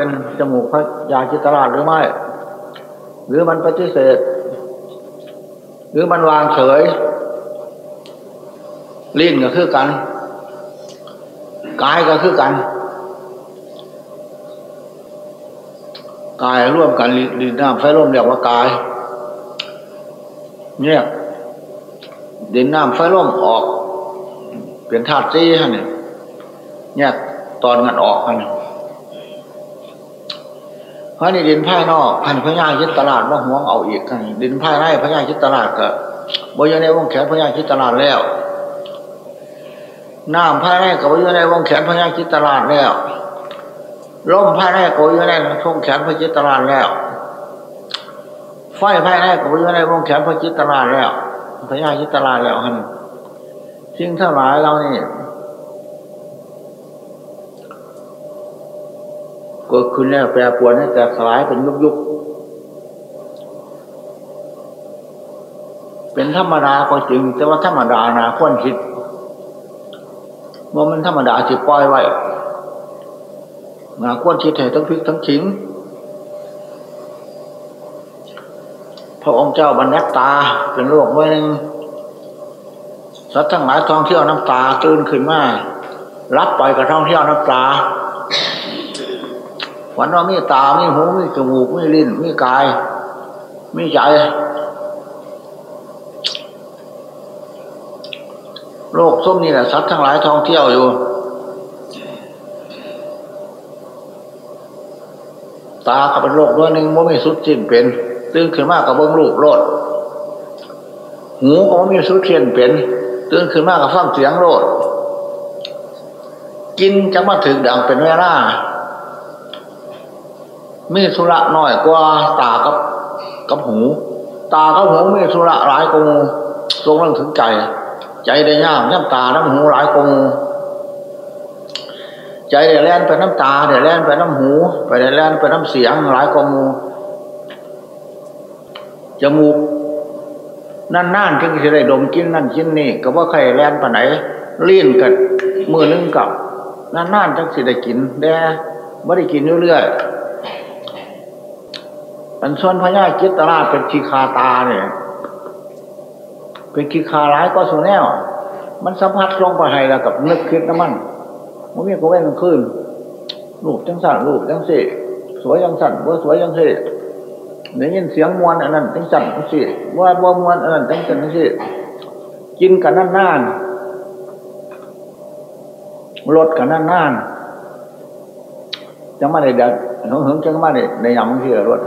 เป็นจมูกพระยาจิตราชหรือไม่ หรือมันปฏิเสธ หรือมันวางเฉย ลิ้นก็คือกัน กายก็คือกันกายร่วมกันดินน้ำไฟลมเรียกว่ากาย เนี่ยดินน้ำไฟลมออก เป็นธาตุซีฮะเนี่ยเนี่ยตอนงันออกกันเพราะนี่ดินภายนอกพันพญาคิดตลาดว่าห่วงเอาอีกกันดินภายในพญาคิดตลาดก็บริเวณวงแขนพญาคิดตลาดแล้วน้ำภายในก็บริเวณวงแขนพญาคิดตลาดแล้วร่มภายในก็บริเวณวงแขนพญาคิดตลาดแล้วไฟภายในก็บริเวณวงแขนพญาคิดตลาดแล้วพญาคิดตลาดแล้วฮะสิ่งทั้งหลายเรานี่ ก็คือแน่แปรปรวนให้แตกสลายเป็นยุกยุกเป็นธรรมดาก็จริง แต่ว่าธรรมดานะควรคิดว่ามันธรรมดาจิปล่อยไว้นาควรคิดให้ทั้งพิกทั้งขิงพระองค์เจ้าบรรยัตตาเป็นโลกไว้หนึ่งสัตว์ทั้งหลายท่องเที่ยวน้ำตาตื่นขึ้นมารับไปกับท่องเที่ยวน้ำตา ฝันว่ามีตา มีหู มีจมูก มีลิ้น มีกาย มีใจ โลกส้มนี่แหละสัตว์ทั้งหลายท่องเที่ยวอยู่ ตาก็เป็นโลกด้วยหนึ่งว่ามีสุดสิ้นเป็น ตื่นขึ้นมากกับเบิ้งลูกโลดหูก็มีสุดเทียนเป็น ตื่นขึ้นมากกับฟังเสียงโลดกินจะมาถึงดังเป็นเวลา มีสุระน้อยกว่าตากับกับหู ตากับหูมีสุระหลายกงทรงเรื่องถึงใจ ใจได้ยากน้ำตาน้ำหูหลายกงใจได้แล่นไปน้ำตาได้แล่นไปน้ำหู ไปได้แล่นไปน้ำเสียงหลายกงจมูกนั่นนั่นจึงจะได้ดมกินนั่นกินนี่ก็ว่าใครแล่นไปไหนลิ้นกับมือนึงกับนั่นนั่นจึงสิได้กินแด่ไม่ได้กินเรื่อยๆ อันส่วนพญาจิตตราเป็นชีคาตาเนี่ยเป็นขีคาร้ายก็สุแนวมันสัมผัสลงไปให้แล้วกับนึกคิดน้ำมันมันมีก็เว้นขึ้นรูปจังสั่นรูปจังสิสวยจังสั่นว่าสวยจังสิได้ยินเสียงมวนอันนั้นจังสั่นจังสิว่าว่ามวนอันนั้นจังสั่นจังสิกินกันนั่นนานรถกันนั่นนานจังมาได้เด็ดหึงหงจังมาได้ในยำที่รถ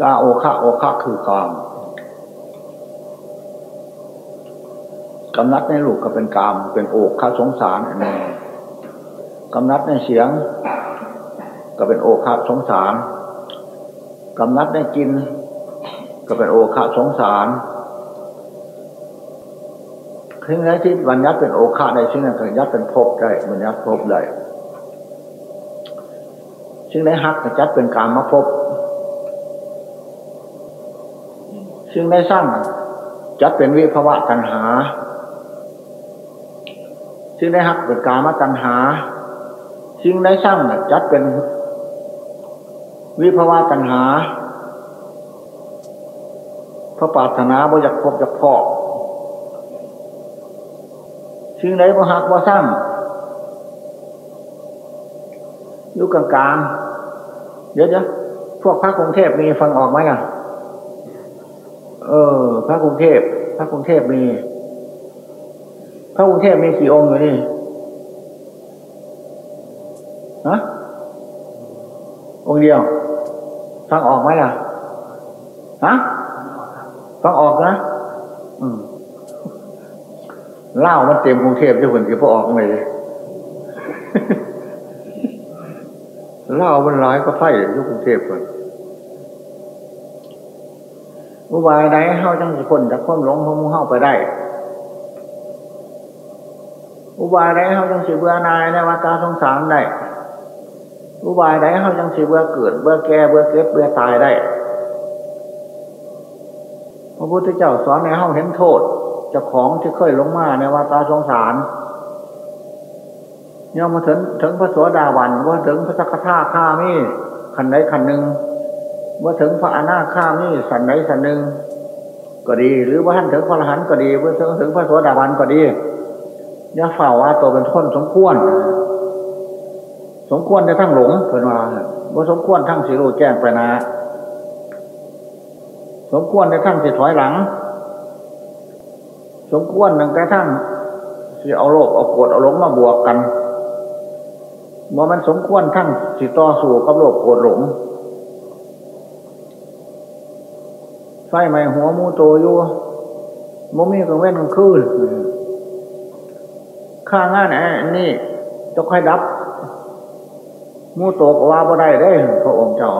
กาโอคะโอคะคือกามกำนัดในลูกก็เป็นกาม เป็นโอกข้าสงสารอันนี้กำนัดในเสียง ก็เป็นโอคะสงสารกำนัดในกิน ก็เป็นโอคะสงสารทิ้งไหนที่บรรยัติเป็นโอคะในชิ้นนั้นบรรยัตเป็นภพได้บรรยัติภพได้ชิ้นไหนฮักจัดเป็นกามมาภพ ซึ่งได้สร้างจัดเป็นวิภวะตัณหาซึ่งได้หักเป็นกามตัณหาซึ่งได้สร้างจัดเป็นวิภวะตัณหา พระปารถนาบ่อยากพบอยากพอซึ่งได้บ่หักบ่สร้างยู่กลางๆเดี๋ยวๆพวกพระกรุงเทพมีฟังออกไหมอะ เออ พระกรุงเทพ พระกรุงเทพมี พระกรุงเทพมีกี่องค์อยู่นี่ฮะองค์เดียว ฟังออกไหมล่ะฮะฟังออกนะอืมเล่ามันเต็มกรุงเทพที่คนที่พอออกเลยเล่ามันร้ายก็ไฟอยู่กรุงเทพคน อุบายใดเฮาจังสิคนจากความหลงของมูเฮาไปได้ อุบายใดเฮาจังสิเบื่อนายในวัฏสงสารได้ อุบายใดเฮาจังสิเบื่อเกิดเบื่อแก่เบื่อเกิดเบื่อตายได้ พระพุทธเจ้าสอนในเฮาเห็นโทษเจ้าของที่เคยลงมาในวัฏสงสารย่อมาถึงถึงพระสวสดาวันว่าถึงพระสักทาข้ามีขันใดขันหนึ่ง ว่าถึงพระอนาข้ามีสันใดสันหนึ่งก็ดี หรือว่าท่านถึงพระอรหันต์ก็ดีว่าถึงถึงพระสวสดาวันก็ดีย่าฝ่าว่าตัวเป็นคนสมควร สมควรจะทั้งหลงเพื่นว่าว่าสมควรทั้งสิรูแจ้งไปนะ สมควรในทั้งสิถอยหลัง สมควรนึ่งกระทั่งสิเอาโลกเอาโกรธเอาหลงมาบวกกันว่ามันสมควรทั้งสิต่อสู้กับโลกโกรธหลง ไฟไหม้หัวมูโตอยู่มมีกังเว้นกลางคืนข้างานอันนี้จะค่อยดับมูโตก็ว่าบ่ได้ได้พระองค์เจ้า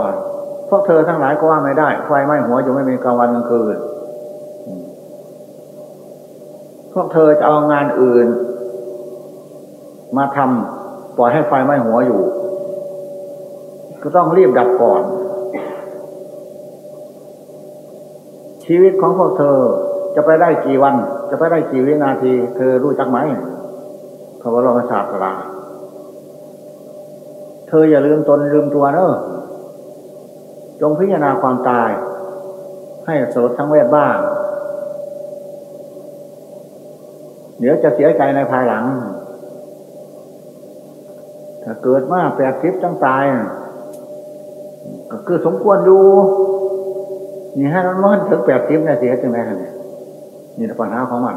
พวกเธอทั้งหลายก็ว่าไม่ได้ ไฟไหม้หัวอยู่ไม่มีกลางวันกลางคืนพวกเธอจะเอางานอื่น มาทำปล่อยให้ไฟไหม้หัวอยู่ ก็ต้องรีบดับก่อน ชีวิตของพวกเธอจะไปได้กี่วัน จะไปได้กี่วินาที เธอรู้จักไหมพระบรมศาสดาเธออย่าลืมตนลืมตัวเนอะจงพิจารณาความตาย ให้สลดทั้งเวทบ้าง เดี๋ยวจะเสียใจในภายหลัง ถ้าเกิดมาแปดทิพย์จังตาย ก็คือสมควรดู นี่ให้มันมันถึงแปดทิพย์เนี่ยเสียจังไรเนี่ยนี่ปัญหาของมัน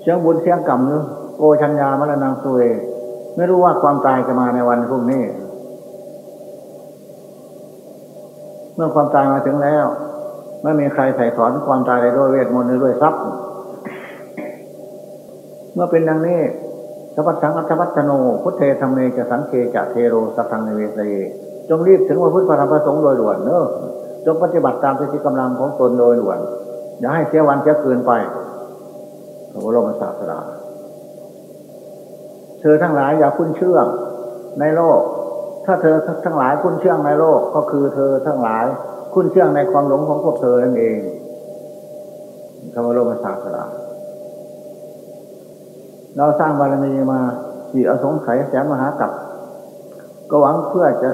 เชียงบุญเชียงกรรมเนอโกชัญญามรณังสุเอไม่รู้ว่าความตายจะมาในวันพรุ่งนี้ เมื่อความตายมาถึงแล้ว ไม่มีใครไถ่ถอนความตายได้ด้วยเวทมนต์หรือด้วยทรัพย์ เมื่อเป็นดังนี้สัพพสังอัตวัตโน พุทเทธรรมเมจะสังเกจะเทโรสัทังในเวสเย จงรีบถึงว่าพุทธพระธรรมประสงค์โดยด่วนเนอะจงปฏิบัติตามสติกำลังของตนโดยด่วน อย่าให้เสียวันเสียคืนไปพระบรมศาสดาเธอทั้งหลายอย่าคุ้นเชื่องในโลก ถ้าเธอทั้งหลายคุ้นเชื่องในโลกก็คือเธอทั้งหลายคุ้นเชื่องในความหลงของพวกเธอนั่นเองพระบรมศาสดาเราสร้างบารมีมาสี่อสงไขยแสนมหากับ ก็หวังเพื่อจะ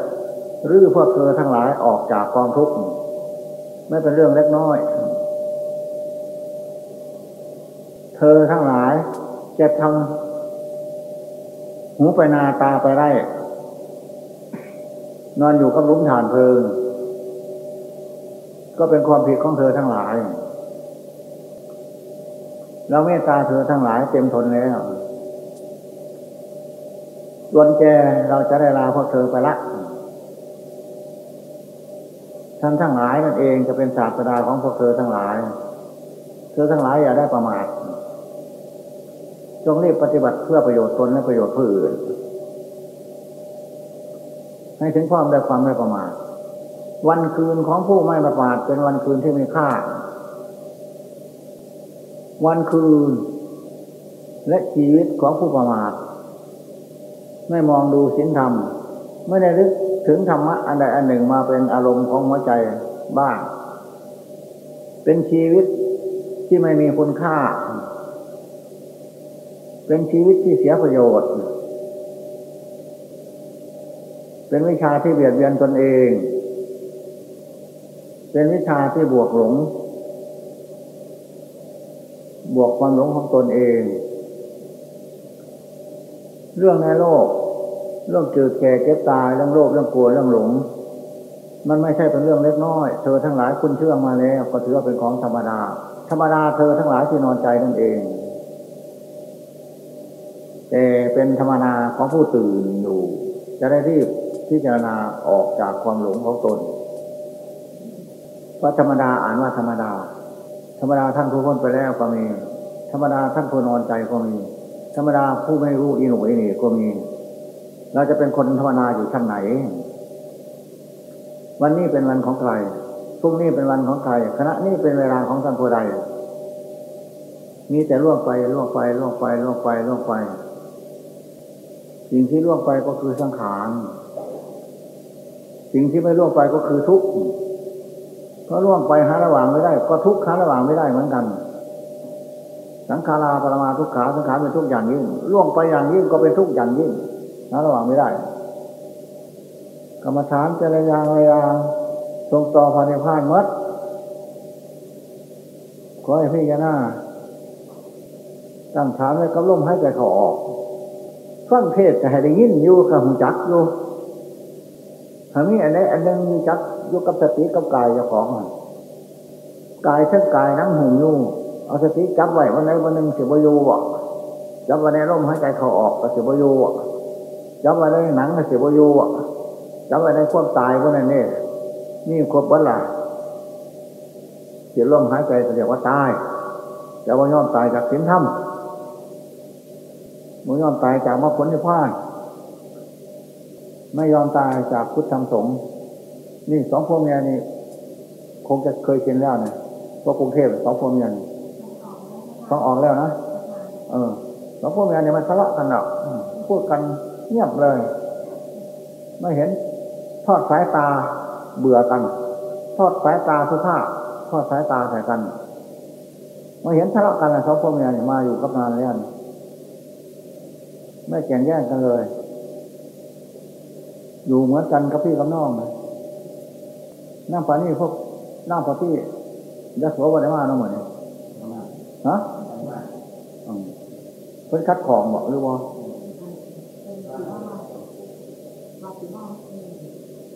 รื้อพวกเธอทั้งหลายออกจากความทุกข์ไม่เป็นเรื่องเล็กน้อย เธอทั้งหลายจะทำหูไปนาตาไปไร่นอนอยู่กับลุ้มฐานเพลิง ก็เป็นความผิดของเธอทั้งหลายเราเมตตาเธอทั้งหลายเต็มทนแล้วส่วนแกเราจะได้ลาพวกเธอไปละ ท่านทั้งหลายนั่นเองจะเป็นศาสดาของพวกเธอทั้งหลาย เธอทั้งหลายอย่าได้ประมาทจงรีบปฏิบัติเพื่อประโยชน์ตนและประโยชน์ผู้อื่น ให้ถึงความได้ความไม่ประมาท วันคืนของผู้ไม่ประมาทเป็นวันคืนที่มีค่า วันคืน และชีวิตของผู้ประมาท ไม่มองดูศีลธรรม ไม่ได้ลึก ถึงธรรมะอันใดอันหนึ่งมาเป็นอารมณ์ของหัวใจบ้าง เป็นชีวิตที่ไม่มีคุณค่า เป็นชีวิตที่เสียประโยชน์ เป็นวิชาที่เบียดเบียนตนเอง เป็นวิชาที่บวกหลง บวกความหลงของตนเอง เรื่องในโลก เรื่องเกิดแก่เก็บตายเรื่องโลภเรื่องกลัวเรื่องหลง มันไม่ใช่เป็นเรื่องเล็กน้อย เธอทั้งหลายคุณเชื่อมาแล้วก็ถือว่าเป็นของธรรมดา ธรรมดาเธอทั้งหลายที่นอนใจนั่นเองแต่เป็นธรรมนาของผู้ตื่นอยู่ จะได้รีบพิจารณาออกจากความหลงของตนว่าธรรมดาอ่านว่าธรรมดา ธรรมดาท่านผู้พ้นไปแล้วก็มี ธรรมดาท่านผู้นอนใจก็มี ธรรมดาผู้ไม่รู้อีหนุ่อีนี่ก็มี เราจะเป็นคนธรรมนาอยู่ชั้นไหน วันนี้เป็นวันของใครพรุ่งนี้เป็นวันของใครคณะนี้เป็นเวลาของท่านผู้ใดมีแต่ล่วงไปล่วงไปล่วงไปล่วงไปล่วงไป สิ่งที่ล่วงไปก็คือสังขารสิ่งที่ไม่ล่วงไปก็คือทุกข์เพราะล่วงไปหาระหว่างไม่ได้ ก็ทุกข์หาระหว่างไม่ได้เหมือนกัน สังขาราปรมาทุกขาสังขารเป็นทุกข์อย่างยิ่งล่วงไปอย่างยิ่งก็เป็นทุกข์อย่างยิ่ง นะระหว่างไม่ได้ กรรมฐานเจริญยางระยางทรงต่อภายในพานมัดขอให้พี่กันหน้าตั้งฐานไว้กับลมให้ใจเขาออกฟังเทศจะให้ได้ยินอยู่กับหูจักอยู่ถ้ามีอันนี้อันนึงมีจักอยู่กับสติกับกายเจ้าของกายทั้งกายนั่งหุ่นอยู่เอาสติจับไว้วันไหนวันหนึ่งเสียบอยู่บ่จับวันไหนลมหายใจเขาออกก็เสียบอยู่จับ วันไหนหนังเสียบยู่จับวันไหนความตายวันนั้นนี่นี่ครบวันละเสียลมหายใจก็เรียกว่าตายจะว่าย่อมตายจากสินธรรมมึงยอมตายจากมรรคผลนิพพานไม่ยอมตายจากพุทธธรรมสงฆ์นี่สองพวกเมียนี่คงจะเคยเห็นแล้วนะพวกกรุงเทพสองพวกเมียนี่ต้องออกแล้วนะเออสองพวกเมียนี่ยมันทะเลาะกันหรอกพูดกัน เงียบเลย ไม่เห็น ทอดสายตาเบื่อกัน ทอดสายตาสุภาพทอดสายตาใส่กันไม่เห็นทะเลาะกันเลยสองพวกเมียมาอยู่กับนานแล้วไม่แข่งแย่งกันเลย อยู่เหมือนกันกับพี่กับน้องนะนั่งปานี่พวกนั่งปาที่ยักษ์หัววันมาเน้องเหมือนฮะเพิ่นคัดของบอกหรือว่า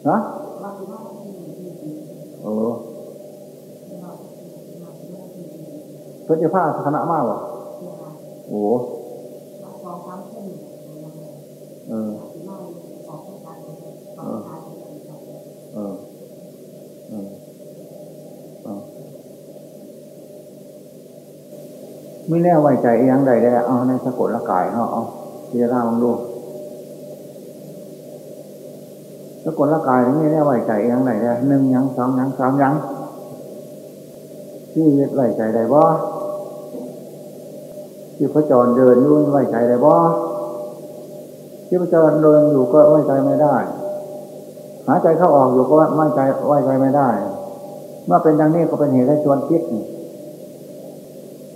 ฮะเออเพิ่นจะพาคณะมากวะโอ้เออเออเออเออเออไม่แน่ไว้ใจยังใดได้เอาในสะกดละกายเขาเอาพิจารณาลองดู สะกดละกายไม่แน่ไว้ใจยังใดได้หนึ่งยังสองยังสามยังที่ไหวใจได้บ่ที่พระจรเดินนู่นไว้ใจได้บ่ที่พระจ้าเดินอยู่ก็ไหวใจไม่ได้ หายใจเข้าออกอยู่ก็ไม่ใจไหวใจไม่ได้ เมื่อเป็นดังนี้ก็เป็นเหตุให้ชวนคิด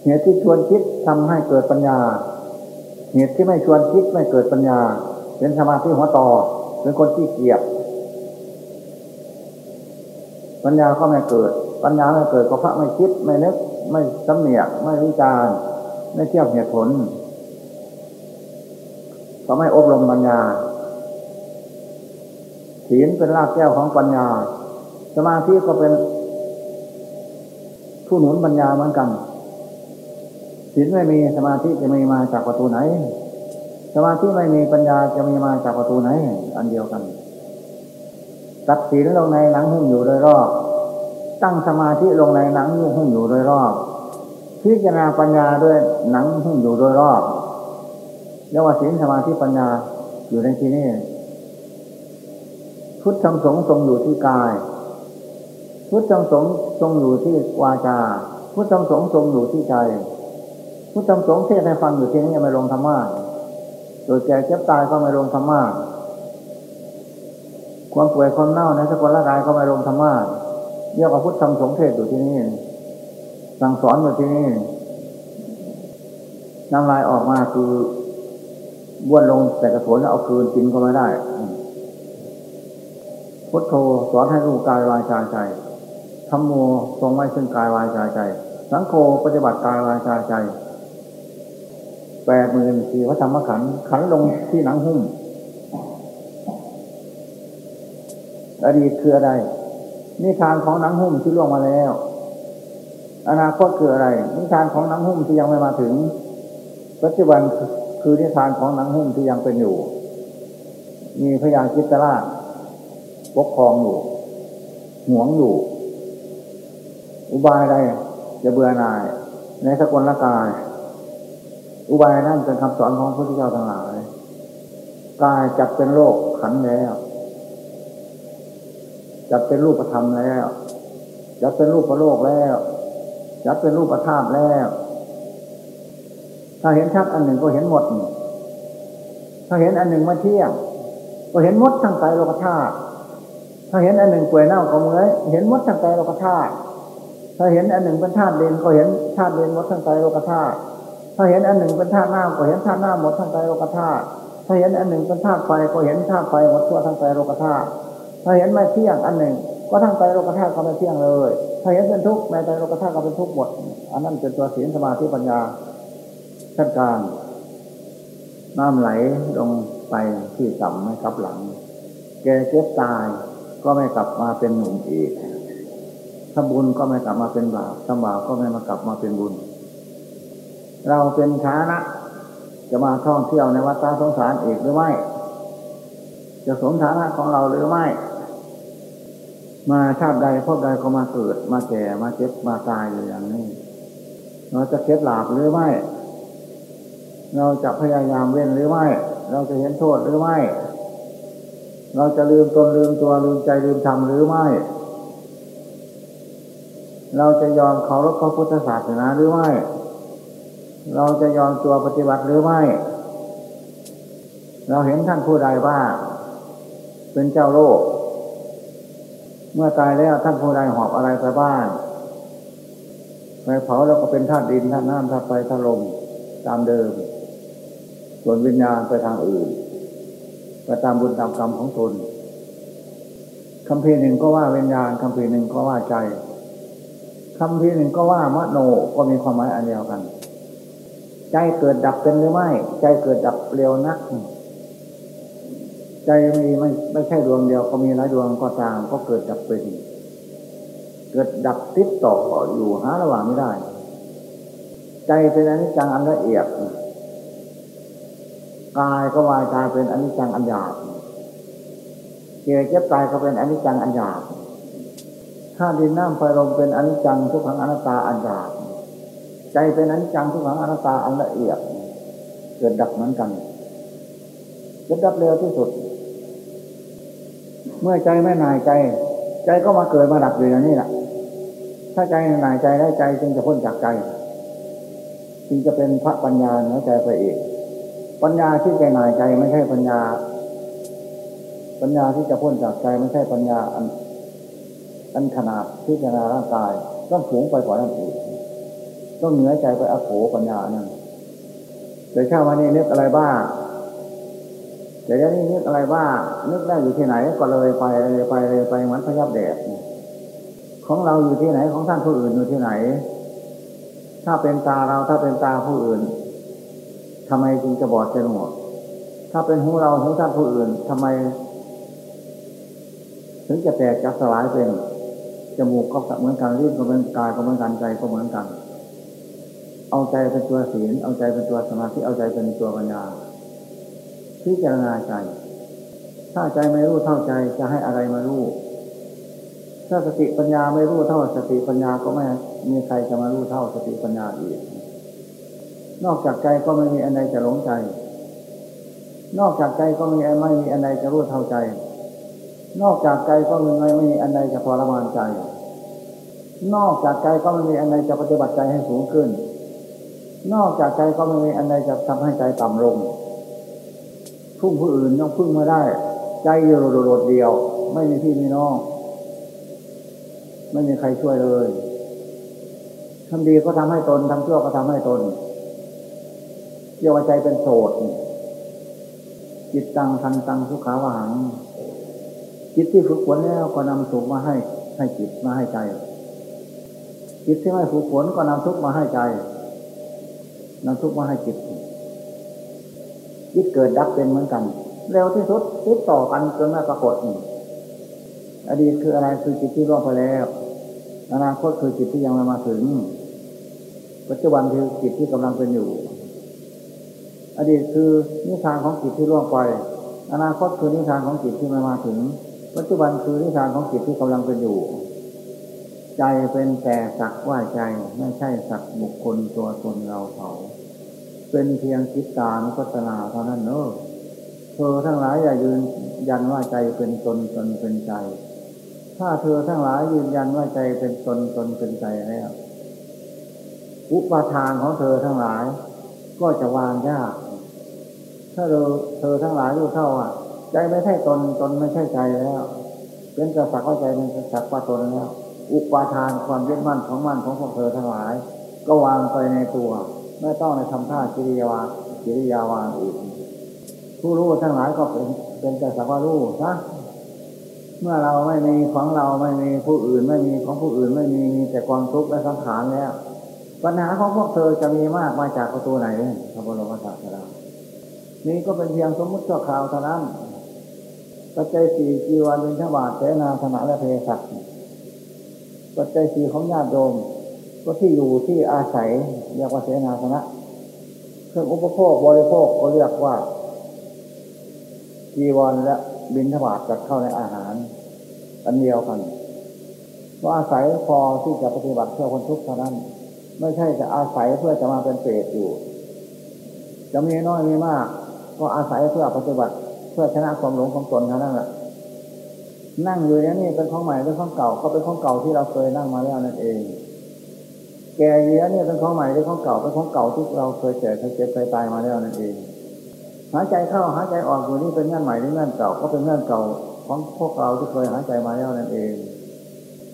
เหตุที่ชวนคิดทำให้เกิดปัญญา เหตุที่ไม่ชวนคิดไม่เกิดปัญญา เป็นสมาธิหัวต่อเป็นคนที่เกียจ ปัญญาก็ไม่เกิด ปัญญาไม่เกิดก็พระไม่คิด ไม่นึก ไม่สำเนียก ไม่วิจารณ์ ไม่เทียบเหตุผล ก็ไม่อบรมปัญญาศีลเป็นรากแก้วของปัญญา สมาธิก็เป็น ผู้หนุนปัญญาเหมือนกันศีลไม่มีสมาธิจะมีมาจากประตูไหน สมาธิไม่มีปัญญาจะมีมาจากประตูไหน อันเดียวกัน ตัดศีลลงในหนังหุ้มอยู่โดยรอบ ตั้งสมาธิลงในหนังหุ้มอยู่โดยรอบ พิจารณาปัญญาด้วยหนังหุ้มอยู่โดยรอบเรียกว่าศีลสมาธิปัญญาอยู่ในที่นี้พุทธธรรมสงฆ์ทรงอยู่ที่กาย พุทธธรรมสงฆ์ทรงอยู่ที่วาจา พุทธธรรมสงฆ์ทรงอยู่ที่ใจ พุทธธรรมสงฆ์เทศให้ฟังอยู่ที่นี้ไม่ลงธรรมะโดยแก่เจ็บตายก็ไม่ลงธรรมะ ความป่วยความเน่าในสกุลร่างกายก็ไม่ลงธรรมะเรียกว่าพุทธธรรมสงฆ์เทศอยู่ที่นี่ สั่งสอนอยู่ที่นี่น้ำลายออกมาคือบ้วนลงแต่กระสนแล้วเอาคืนกินก็ไม่ได้ พุทโธสอนให้รู้กายวายใจใจธรรมโมทรงไว้ซึ่งกายวายใจใจ สังโฆปฏิบัติกายวายใจใจแปดหมื่นสี่พระธรรมขันธ์ขันลงที่หนังหุ้ม อดีตคืออะไรนิทานของหนังหุ้มที่ล่วงมาแล้ว อนาคตคืออะไร นิทานของหนังหุ้มที่ยังไม่มาถึง ปัจจุบันคือนิทานของหนังหุ้มที่ยังเป็นอยู่ มีพยาคิตราปกครองอยู่หวงอยู่ อุบายใดจะเบื่อหน่าย ในสกลละกาย อุบายนั่นเป็นคำสอนของพระพุทธเจ้าทั้งหลายกายจัดเป็นโลกขันแล้ว จัดเป็นรูปธรรมแล้วจัดเป็นรูปประโลกแล้วจัดเป็นรูปธาตุแล้ว ถ้าเห็นชัดอันหนึ่งก็เห็นหมด ถ้าเห็นอันหนึ่งมาเที่ยง ก็เห็นมดทั้งใจโลกธาตุถ้าเห็นอันหนึ่งป่วยเน่าก็เหมือนเห็นมดทั้งใจโลกธาตุถ้าเห็นอันหนึ่งเป็นธาตุเด่นก็เห็นธาตุเด่นมดทั้งใจโลกธาตุถ้าเห็นอันหนึ่งเป็นธาตุน้ำก็เห็นธาตุน้ำหมดทั้งใจโลกธาตุถ้าเห็นอันหนึ่งเป็นธาตุไฟก็เห็นธาตุไฟหมดทั่วทั้งใจโลกธาตุ ถ้าเห็นไม่เที่ยงอันหนึ่ง ก็ทั้งใจโลกธาตุก็ไม่เที่ยงเลย ถ้าเห็นเป็นทุกข์ในใจโลกธาตุก็เป็นทุกข์หมด อันนั้นเป็นตัวศีลสมาธิปัญญาขั้นกลางน้ำไหลลงไปที่ต่ำไม่กลับหลัง แกเจ็บตายก็ไม่กลับมาเป็นหนุ่มอีกถ้าบุญก็ไม่กลับมาเป็นบาปถ้าบาปก็ไม่มากลับมาเป็นบุญ เราเป็นช้านะ จะมาท่องเที่ยวในวัฏสงสารอีกหรือไม่ จะสมฐานะของเราหรือไม่ มาชาติใดพบใดก็มาเกิด มาแก่มาเจ็บมาตายอยู่อย่างนี้ เราจะเก็บหลาบหรือไม่ เราจะพยายามเว้นหรือไม่ เราจะเห็นโทษหรือไม่ เราจะลืมตนลืมตัวลืมใจลืมธรรมหรือไม่ เราจะยอมเคารพพระพุทธศาสนาหรือไม่ เราจะยอมตัวปฏิบัติหรือไม่ เราเห็นท่านผู้ใดว่า เป็นเจ้าโลก เมื่อตายแล้วท่านผู้ใดหอบอะไรไปบ้างไปเผาแล้วก็เป็นธาตุดินธาตุน้ำธาตุไฟธาตุลมตามเดิม ส่วนวิญญาณไปทางอื่นไปตามบุญตามกรรมของตนคำพีหนึ่งก็ว่าวิญญาณคำพีหนึ่งก็ว่าใจคำพีหนึ่งก็ว่ามโนก็มีความหมายอันเดียวกัน ใจเกิดดับเป็นหรือไม่ ใจเกิดดับเร็วนัก ใจมีไม่ไม่ใช่ดวงเดียวก็มีหลายดวงก็ตามก็เกิดดับเป็นเกิดดับติดต่ออยู่หาระหว่างไม่ได้ ใจเป็นอนิจจังอันละเอียดกายก็วายกายเป็นอนิจจังอันหยาบเกียวเจ็บตายก็เป็นอนิจจังอันหยาบธาตุดินน้ำไฟลมเป็นอนิจจังทุกขังอนัตตาอันหยาบใจเป็นอนิจจังทุกขังอนัตตาอันละเอียด เกิดดับเหมือนกันเกิดดับเร็วที่สุด เมื่อใจไม่หน่ายใจ ใจก็มาเกิดมาดับอยู่อย่างนี้แหละถ้าใจหน่ายใจได้ใจจึงจะพ้นจากใจ จึงจะเป็นพระปัญญาเหนือใจไปเองปัญญาที่ใจหน่ายใจไม่ใช่ปัญญา ปัญญาที่จะพ้นจากใจไม่ใช่ปัญญาอันอันขนาดพิจารณาร่างกายต้องสูงไปกว่านั้นอีกต้องเหนือใจไปอโศปัญญานั่นเดี๋ยข้าวันนี้นึกอะไรบ้าง เดี๋ยวนี้นึกอะไรบ้างนึกได้อยู่ที่ไหนก็เลยไปเลยไปเลยไปเหมือนพยับแดดของเราอยู่ที่ไหนของท่านผู้อื่นอยู่ที่ไหน ถ้าเป็นตาเราถ้าเป็นตาผู้อื่นทำไมจึงจะบอดจะหนวกถ้าเป็นหูเราหูท่านผู้อื่นทำไม ถึงจะแตกจะสลายเป็นจมูกก็เหมือนกันลิ้นก็เหมือนกายก็เหมือนกันใจก็เหมือนกัน เอาใจเป็นตัวศีลเอาใจเป็นตัวสมาธิเอาใจเป็นตัวปัญญา พิจารณาใจ ถ้าใจไม่รู้เท่าใจจะให้อะไรมารู้ ถ้าสติปัญญาไม่รู้เท่าสติปัญญาก็ไม่มีใครจะมารู้เท่าสติปัญญาอีก นอกจากใจก็ไม่มีอะไรจะหลงใจ นอกจากใจก็มีไม่มีอะไรจะรู้เท่าใจ นอกจากใจก็มีไม่มีอันใดจะทรมานใจ นอกจากใจก็ไม่มีอันใดจะปฏิบัติใจให้สูงขึ้น นอกจากใจก็ไม่มีอันใดจะทำให้ใจต่ำลง พึ่งผู้อื่นต้องพึ่งม่ได้ ใจโดดเดียว ไม่มีพี่มีน้อง ไม่มีใครช่วยเลยทำดีก็ทำให้ตนทำชั่วก็ทำให้ตนเรียกว่าใจเป็นโสดจิตตังทันตังสุขาวหัง จิตที่ฝึกฝนแล้วก็นำสุขมาให้ให้จิตมาให้ใจ จิตที่ไม่ฝึกฝนก็นำทุกข์มาให้ใจนำทุกข์มาให้จิต จิตเกิดดับเป็นเหมือนกัน เร็วที่สุดติดต่อกันจนไม่ปรากฏอดีตคืออะไรคือจิตที่ร่วงไปแล้วอนาคตคือจิตที่ยังไม่มาถึง ปัจจุบันคือจิตที่กำลังเป็นอยู่ อดีตคือนิทานของจิตที่ร่วงไป อนาคตคือนิทานของจิตที่ไม่มาถึง ปัจจุบันคือนิทานของจิตที่กำลังเป็นอยู่ ใจเป็นแต่สักว่าใจไม่ใช่สักบุคคลตัวตนเราเขา เป็นเพียงคิดตานุปัสนาเท่านั้นเนอะเธอทั้งหลายอย่ายืนยันว่าใจเป็นตนตนเป็นใจ ถ้าเธอทั้งหลายยืนยันว่าใจเป็นตนตนเป็นใจแล้วอุปาทานของเธอทั้งหลาย ก็จะวางยาก ถ้าเธอเธอทั้งหลายรู้เท่าอะ ใจไม่ใช่ตนตนไม่ใช่ใจแล้ว เป็นกระสักว่าใจเป็นกระสักว่าตนแล้ว อุปาทานความยึดมั่นของมั่นของพวกเธอทั้งหลาย ก็วางไปในตัว ไม่ต้องในทำท่ากิริยาวากิริยาวาอื่นผู้รู้ทั้งหลายก็เป็นเป็นแต่สักว่ารู้นะเมื่อเราไม่มีของเราไม่มีผู้อื่น ไม่มีของผู้อื่นไม่มีมีแต่ความทุกข์และสังขารแล้วปัญหาของพวกเธอจะมีมากมาจากประตูไหนพระบรมศาสดานี่ก็เป็นเพียงสมมุติชั่วคราวเท่านั้นปัจจัยสี่จีวันเป็นทบาทเสนาธนะและเพศักปัจจัยสี่ของญาติโยม ก็ที่อยู่ที่อาศัยเรียกว่าเสนาธนะ เครื่องอุปโภคบริโภคก็เรียกว่าจีวรและบินทบาทจัดเข้าในอาหาร อันเดียวกันก็อาศัยพอที่จะปฏิบัติเพื่อคนทุกข์เท่านั้น ไม่ใช่จะอาศัยเพื่อจะมาเป็นเปรตอยู่ จะมีน้อยมีมาก ก็อาศัยเพื่อปฏิบัติเพื่อชนะความหลงของตนเท่านั้นแหละนั่งอยู่นี้นี่เป็นของใหม่เป็นของเก่าก็เป็นของเก่าที่เราเคยนั่งมาแล้วนั่นเอง แก่เยอะเนี่ยเป็นของใหม่เป็นของเก่าเป็นของเก่าที่เราเคยเจอเคยเจ็บเคยตายมาแล้วนั่นเองหายใจเข้าหายใจออกอยู่นี่เป็นเงื่อนใหม่หรือเงื่อนเก่าก็เป็นเงื่อนเก่าของพวกเราที่เคยหายใจมาแล้วนั่นเอง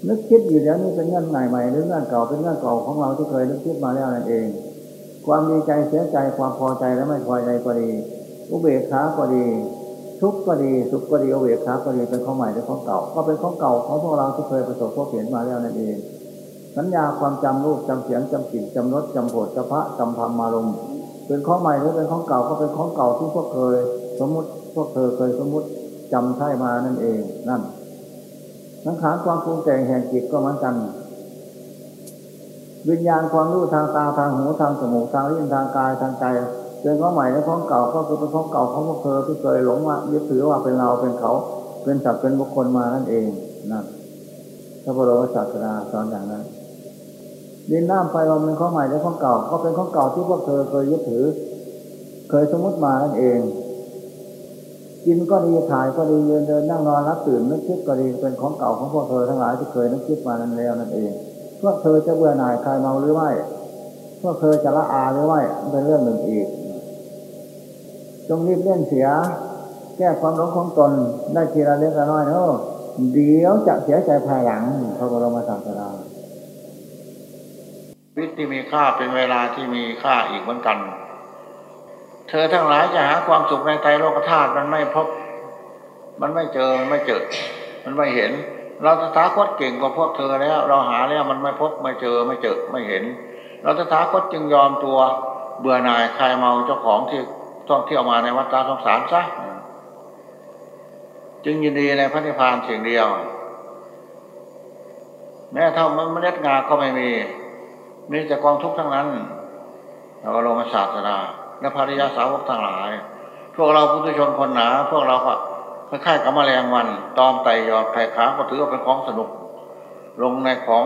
นึกคิดอยู่แล้วนี่เป็นเงื่อนใหม่ใหม่หรือเงื่อนเก่าเป็นเงื่อนเก่าของเราที่เคยนึกคิดมาแล้วนั่นเอง ความดีใจเสียใจความพอใจและไม่พอใจก็ดี อุเบกขาก็ดีทุกข์ก็ดีสุขก็ดีอุเบกขาก็ดีเป็นของใหม่หรือของเก่า ก็เป็นของเก่าของพวกเราที่เคยประสบพบเห็นมาแล้วนั่นเอง สัญญาความจำรูปจำเสียงจำกลิ่นจำรสจำโผฏจำพระจำธรรมารมณ์เป็นของใหม่หรือเป็นของเก่าก็เป็นของเก่าที่พวกเคย สมมติพวกเธอเคยสมมติจำใช่มานั่นเองนั่นสังขารความปรุงแต่งแห่งจิตก็เหมือนกัน วิญญาณความรู้ทางตาทางหูทางจมูกทางลิ้นทางกายทางใจเป็นของใหม่และของเก่าก็คือเป็นของเก่าของพวกเธอที่เคยหลงว่ายึดถือว่าเป็นเราเป็นเขา เป็นสัตว์เป็นบุคคลมานั่นเองนั่นพระบรมศาสดาสอนอย่างนั้น ดินน้ำไฟลมเป็นของใหม่และของเก่า ก็เป็นของเก่าที่พวกเธอเคยยึดถือ เคยสมมติมานั่นเอง กินก็ดีถ่ายก็ดียืนเดินนั่งนอนรับตื่นนึกคิดก็ดีเป็นของเก่าของพวกเธอทั้งหลายที่เคยนึกคิดมานั้นแล้วนั่นเองพวกเธอจะเบื่อหน่ายคลายเมาหรือไม่พวกเธอจะละอาหรือไม่เป็นเรื่องหนึ่งอีก จงรีบเล่นเสีย แก้ความหลงของตนได้ทีละเล็กละน้อยเนอะเดี๋ยวจะเสียใจภายหลังพระบรมศาสดา วิตที่มีค่าเป็นเวลาที่มีค่าอีกเหมือนกัน เธอทั้งหลายจะหาความสุขในใจโลกธาตุมันไม่พบ มันไม่เจอมันไม่เจอ มันไม่เห็น เราตถาคตเก่งกว่าพวกเธอแล้ว เราหาแล้วมันไม่พบไม่เจอไม่เจอไม่เห็น เราตถาคตจึงยอมตัวเบื่อหน่ายคลายเมาเจ้าของที่ท่องเที่ยวมาในวัฏฏะสงสารซะจึงยินดีในพระนิพพานเสียงเดียว แม้เท่ามันเมล็ดงาก็ไม่มี มีแต่กองทุกข์ทั้งนั้นเราลงมาศาสนาและภริยาสาวกทั้งหลาย พวกเราพุทธชนคนหนา พวกเราก็คล้ายๆกับมแมลงวัน ตอมไตหยอดไข่ขาก็ถือว่าเป็นของสนุก ลงในของ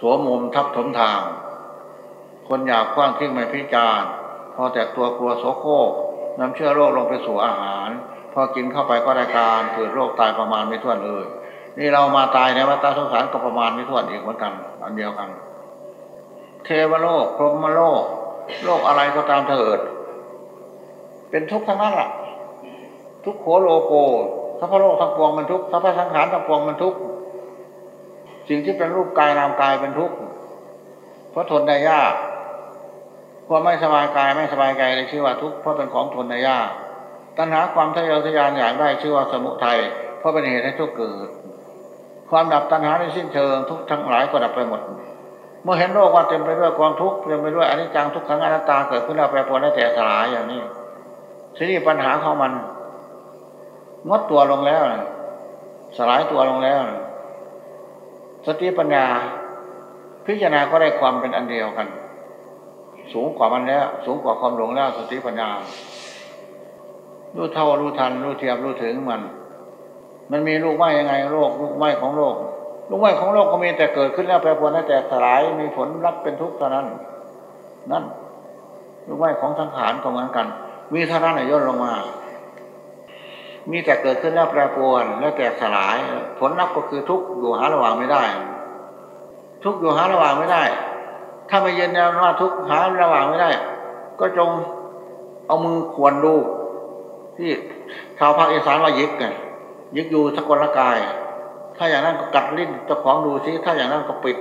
สวมมุมทับถมทาง คนอยากคว้างทิ้งไม่พิจารพอแต่ตัวกลัวโสโครกนำเชื้อโรคลงไปสู่อาหาร พอกินเข้าไปก็ได้การเกิดโรคตายประมาณไม่ถ้วนเลย นี่เรามาตายในวัฏสงสารก็ประมาณไม่ถ้วนอีกเหมือนกัน อันเดียวกัน เทวโลกพรหมโลก โลกอะไรก็ตามเถิด เป็นทุกข์ทั้งนั้นแหละทุกโขโลโกสัพพโลกทั้งปวงมันทุกข์สัพพสังขารทั้งปวงมันทุกข์สิ่งที่เป็นรูปกายนามกายเป็นทุกข์เพราะทนได้ยากความไม่สบายกายไม่สบายใจเลยชื่อว่าทุกข์เพราะเป็นของทนได้ยากตัณหาความทะเยอทะยานอยากได้ชื่อว่าสมุทัยเพราะเป็นเหตุให้ทุกข์เกิด ความดับตัณหาในสิ้นเชิงทุกทั้งหลายก็ดับไปหมด เมื่อเห็นโลกว่าเต็มไปด้วยความทุกข์เต็มไปด้วยอนิจจังทุกขังอนัตตาเกิดขึ้นแล้วแปรปรวนแล้แต่สลายอย่างนี้ทีนี้ปัญหาของมันงดตัวลงแล้วสลายตัวลงแล้ว สติปัญญา พิจารณาก็ได้ความเป็นอันเดียวกัน สูงกว่ามันแล้ว สูงกว่าความหลงแล้ว สติปัญญารู้เท่ารู้ทันรู้เทียมรู้ถึงมัน มันมีลูกไม้ยังไงโลกลูกไม้ของโลก ลูกไม้ของโลกก็มีแต่เกิดขึ้นแล้วแปรปรวนแล้วแต่สลายมีผลรับเป็นทุกข์เท่านั้น นั่น ลูกไม้ของสังขารก็เหมือนกัน มีเท่านั้นย่นลงมา มีแต่เกิดขึ้นแล้วแปรปรวนแล้วแต่สลาย ผลลัพธ์ก็คือทุกข์อยู่หาระหว่างไม่ได้ ทุกข์อยู่หาระหว่างไม่ได้ ถ้าไม่เยืนยันว่าทุกข์หาระหว่างไม่ได้ ก็จงเอามือขวนดู ที่ชาวภาคอีสานว่ายิกไงยิกอยู่สกลกาย ถ้าอย่างนั้นก็กัดลิ้นเจ้าของดูซิถ้าอย่างนั้นก็ปิด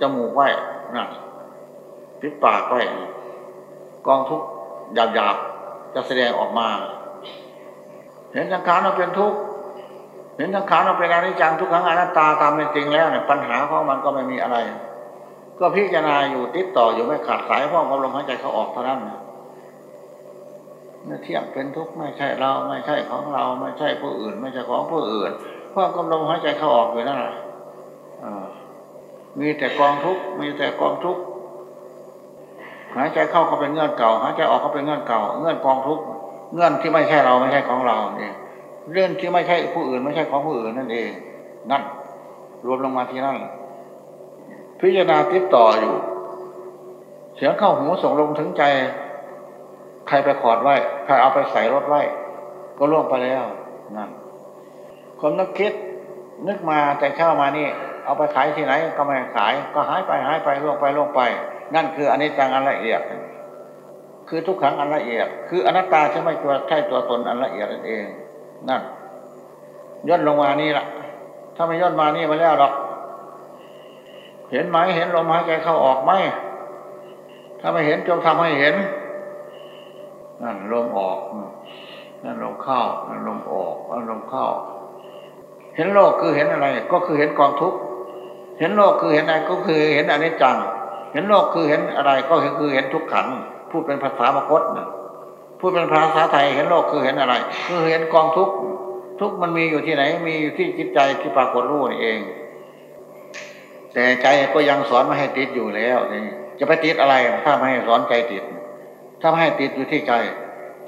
จมูกไว้นั่นปิดปากไว้กองทุกข์หยาบจะแสดงออกมา เห็นสังขารเราเป็นทุกข์เห็นสังขารเราเป็นอนิจจังทุกขังอนัตตาตามเป็นจริงแล้วเนี่ยปัญหาของมันก็ไม่มีอะไร ก็พิจารณาอยู่ติดต่ออยู่ไม่ขาดสายเพราะกำลังหายใจเขาออกเท่านั้นเนี่ยเทียบเป็นทุกข์ไม่ใช่เราไม่ใช่ของเรา ไม่ใช่ผู้อื่น ไม่ใช่ของผู้อื่น เพราะกำลังหายใจเข้าออกอยู่นั่นแหละมีแต่กองทุกมีแต่กองทุกหายใจเข้าก็เป็นเงื่อนเก่าหายใจออกก็เป็นเงื่อนเก่า เงื่อนกองทุกเงื่อนที่ไม่ใช่เราไม่ใช่ของเราเนี่ยเรื่องที่ไม่ใช่ผู้อื่นไม่ใช่ของผู้อื่นนั่นเองนั่นรวมลงมาที่นั่นพิจารณาติดต่ออยู่ เสียงเข้าหูส่งลงถึงใจ ใครไปขอดไว้ ใครเอาไปใส่รถไว้ ก็ล่วงไปแล้วนั่น ความนึกคิดนึกมาแต่เข้ามานี่ เอาไปขายที่ไหนก็ไม่ขาย ก็หายไปหายไปล่วงไปล่วงไป นั่นคืออันนี้จังอันละเอียด คือทุกขังอันละเอียด คืออนัตตาใช่ไหมตัวใช่ตัวตนอันละเอียดนั่นเองนั่นย่นลงมานี่ละถ้าไม่ย่นมานี่มาแล้วหรอก เห็นไหมเห็นลมหายใจเข้าออกไหมถ้าไม่เห็นจงทำให้เห็นนั่นลมออกนั่นลมเข้านั่นลมออกนั่นลมเข้า เห็นโลกคือเห็นอะไร ก็คือเห็นกองทุกข์เห็นโลกคือเห็นอะไรก็คือเห็นอนิจจัง เห็นโลกคือเห็นอะไรก็คือเห็นทุกขัง พูดเป็นภาษามคตนะพูดเป็นภาษาไทยเห็นโลกคือเห็นอะไร คือเห็นกองทุกข์ทุกมันมีอยู่ที่ไหน มีอยู่ที่จิตใจที่ปรากฏรู้นี่เอง แต่ใจก็ยังสอนไม่ให้ติดอยู่แล้วนี่จะไปติดอะไรถ้าไม่ให้สอนใจติด ถ้าไม่ให้ติดอยู่ที่ใจ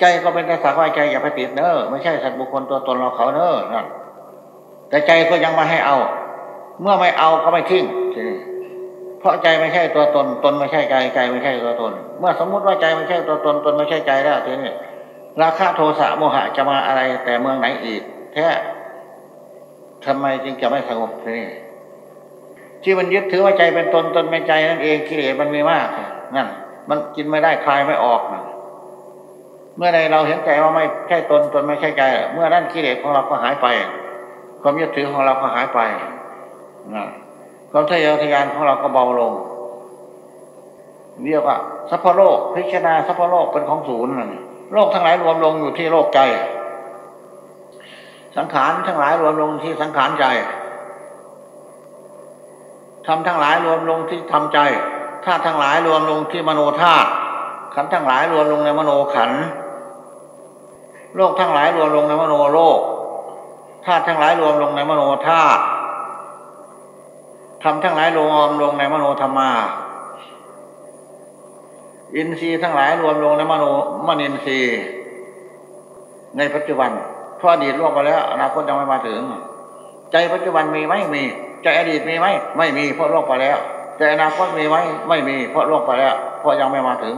ใจก็เป็นแต่สักว่าใจอย่าไปติดเนอะไม่ใช่สัตว์บุคคลตัวตนเราเขาเนอะนั่น แต่ใจก็ยังมาให้เอา เมื่อไม่เอาก็ไม่ทิ้งเพราะใจไม่ใช่ตัวตน ตนไม่ใช่ใจ ใจไม่ใช่ตัวตน เมื่อสมมุติว่าใจไม่ใช่ตัวตน ตนไม่ใช่ใจแล้วทีนี้ราคะโทสะโมหะจะมาอะไรแต่เมืองไหนอีก แท้ทำไมจึงจะไม่สงบทีนี้ที่มันยึดถือว่าใจเป็นตนตนเป็นใจนั่นเองกิเลสมันมีมากนั่นมันกินไม่ได้คลายไม่ออกนะเมื่อใดเราเห็นใจว่าไม่ใช่ตนตนไม่ใช่ใจ เมื่อนั้นกิเลสของเราก็หายไป ความยึดถือของเราก็หายไปนะความทะเยอทะยานของเราก็เบาลง เรียกว่าสัพพโลกพิจารณาสัพพโลกเป็นของศูนย์โลกทั้งหลายรวมลงอยู่ที่โลกใจ สังขารทั้งหลายรวมลงที่สังขารใจทำทั้งหลายรวมลงที่ทำใจธาตุทั้งหลายรวมลงที่มโนธาตุขันทั้งหลายรวมลงในมโนขันโลกทั้งหลายรวมลงในมโนโลก ธาตุทั้งหลายรวมลงในมโนธาตุทำทั้งหลายรวมลงในมโนธรรมา อินทรีย์ทั้งหลายรวมลงในมโนมนินทรีย์ในปัจจุบันเพราะอดีตล่วงไปแล้วอนาคตยังไม่มาถึง ใจปัจจุบันมีไหมมีใจอดีตมีไหมไม่มีเพราะล่วงไปแล้วใจอนาคตมีไหมไม่มี เพราะล่วงไปแล้ว เพราะยังไม่มาถึง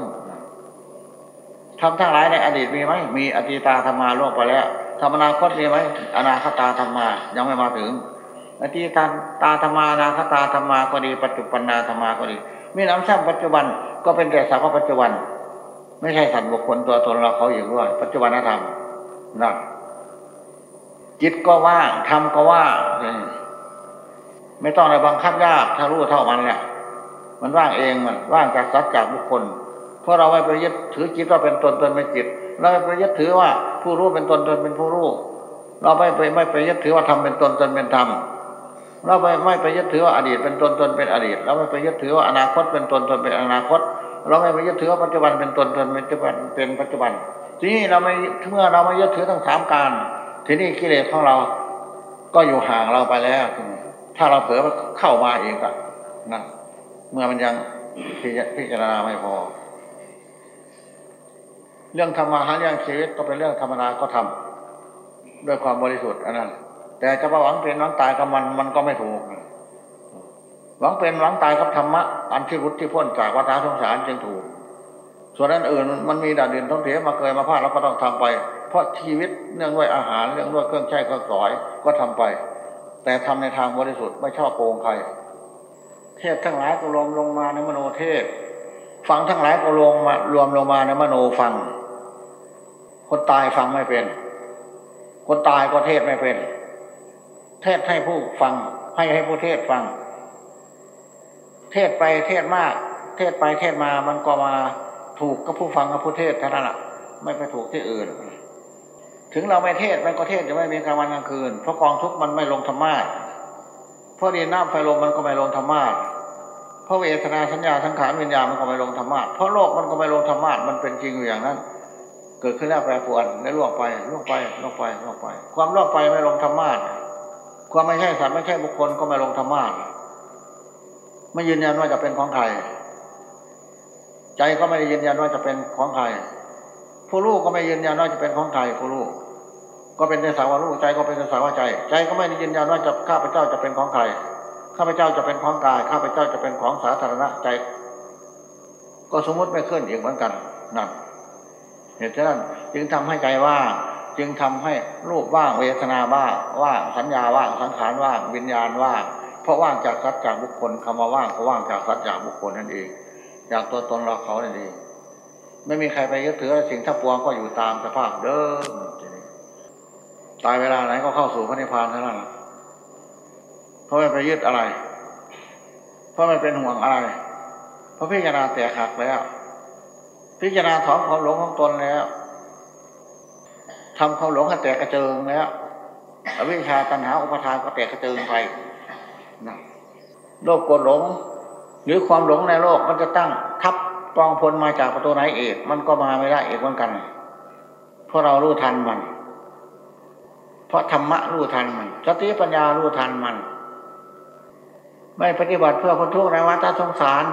ทำทั้งหลายในอดีตมีไหมมีอดีตาธรรมาล่วงไปแล้ว ธรรมนาคตมีไหมอนาคตาธรรมา ยังไม่มาถึงอดีตาตาธรรมานาคตาธรรมาก็ดี ปัจจุบันนาธรรมาก็ดี มีน้ำซ้ำปัจจุบันก็เป็นแต่สักว่าปัจจุบัน ไม่ใช่สัตว์บุคคลตัวตนเราเขาอยู่ด้วยปัจจุบันธรรมนั่นจิตก็ว่างธรรมก็ว่างไม่ต้องอะไรบังคับยากถ้ารู้เท่ามันแหละมันว่างเองมันว่างจากสัตว์จากบุคคล เพราะเราไม่ไปยึดถือจิตว่าเป็นตนตนเป็นจิตเราไม่ไปยึดถือว่า ผู้รู้เป็นตนตนเป็นผู้รู้ เราไม่ไปไม่ไปยึดถือว่าธรรมเป็นตนตนเป็นธรรมเราไม่ไม่ไปยึดถือว่าอดีตเป็นตนตนเป็นอดีต เราไม่ไปยึดถือว่าอนาคตเป็นตนตนเป็นอนาคต เราไม่ไปยึดถือว่าปัจจุบันเป็นตนตนเป็นปัจจุบันเป็นปัจจุบัน ทีนี้เราไม่เมื่อเราไม่ยึดถือทั้งสามการ ทีนี้กิเลสของเรา ก็อยู่ห่างเราไปแล้วถ้าเราเผลอเข้ามาเองก็นั่นเมื่อมันยังพิจารณาไม่พอ เรื่องธรรมะหาเรื่องชีวิตก็เป็นเรื่องธรรมดาก็ทำด้วยความบริสุทธิ์อันนั้น แต่จะมาหวังเป็นหวังตายกับมันมันก็ไม่ถูกหวังเป็นหวังตายกับธรรมะอันที่รุดที่พ้นจากวัฏสงสารจึงถูก ส่วนนั้นอื่นมันมีด่านเดินท้องเถียมาเคยมาพลาดเราก็ต้องทำไป เพราะชีวิตเนื่องด้วยอาหารเรื่องด้วยเครื่องใช้เครื่องสอยก็ทำไป แต่ทำในทางบริสุทธิ์ไม่ชอบโกงใครเทศทั้งหลายก็รวมลงมาในมโนเทศฟังทั้งหลายก็รวมมารวมลงมาในมโนฟัง คนตายฟังไม่เป็น คนตายก็เทศไม่เป็น เทศให้ผู้ฟัง ให้ให้ผู้เทศฟัง เทศไปเทศมาก เทศไปเทศมามันก็มาถูกกับผู้ฟังกับผู้เทศเท่านั้นแหละไม่ไปถูกที่อื่น ถึงเราไม่เทศมันก็เทศจะไม่มีกลางวันกลางคืน เพราะกองทุกข์มันไม่ลงธรรมะเพราะดินน้ำไฟลมมันก็ไม่ลงธรรมะเพราะเวทนาสัญญาทั้งขานวิญญาณมันก็ไม่ลงธรรมะเพราะโลกมันก็ไม่ลงธรรมะมันเป็นจริงอย่างนั้น เกิดขึ้นแล้วแปรปวนแล้วล่วงไปล่วงไปล่วงไปล่วงไป ความล่วงไปไม่ลงธรรมะความไม่ใช่สัตว์ไม่ใช่บุคคลก็ไม่ลงธรรมะไม่ยืนยันว่าจะเป็นของใครใจก็ไม่ได้ยืนยันว่าจะเป็นของใครผู้ลูกก็ไม่ยืนยันว่าจะเป็นของใครผู้ลูกก็เป็นในสาวลูกใจก็เป็นในสาวใจ ใจก็ไม่ได้ยืนยันว่าจะข้าพเจ้าจะเป็นของใครข้าพเจ้าจะเป็นของกายข้าพเจ้าจะเป็นของสาธารณะใจ ก็สมมติไม่ขึ้นอีกเหมือนกันนั่น เหตุฉะนั้นจึงทำให้ใจว่างจึงทำให้รูปว่างเวทนาว่างว่างสัญญาว่างสังขารว่างวิญญาณว่างเพราะว่างจากสัจจากบุคคลคำว่าว่างก็ว่างจากสัจจากบุคคลนั่นเองจากตัวตนเราเขานั่นเองไม่มีใครไปยึดถือสิ่งทั้งปวงก็อยู่ตามสภาพเดิมตายเวลาไหนก็เข้าสู่พระนิพพานเท่านั้นเพราะไม่ไปยึดอะไร เพราะไม่เป็นห่วงอะไร เพราะพิจารณาแตกหักแล้ว พิจารณาถอนความหลงของตนแล้วทำความหลงให้แตกกระเจิงแล้วอวิชาตัณหาอุปทานก็แตกกระเจิงไปนะโลภกดหลง หรือความหลงในโลกมันจะตั้งทับกองพลมาจากประตูไหนเอก มันก็มาไม่ได้เอกเหมือนกันเพราะเรารู้ทันมัน เพราะธรรมะรู้ทันมันสติปัญญารู้ทันมัน ไม่ปฏิบัติเพื่อคนทุกข์ในวัฏสงสาร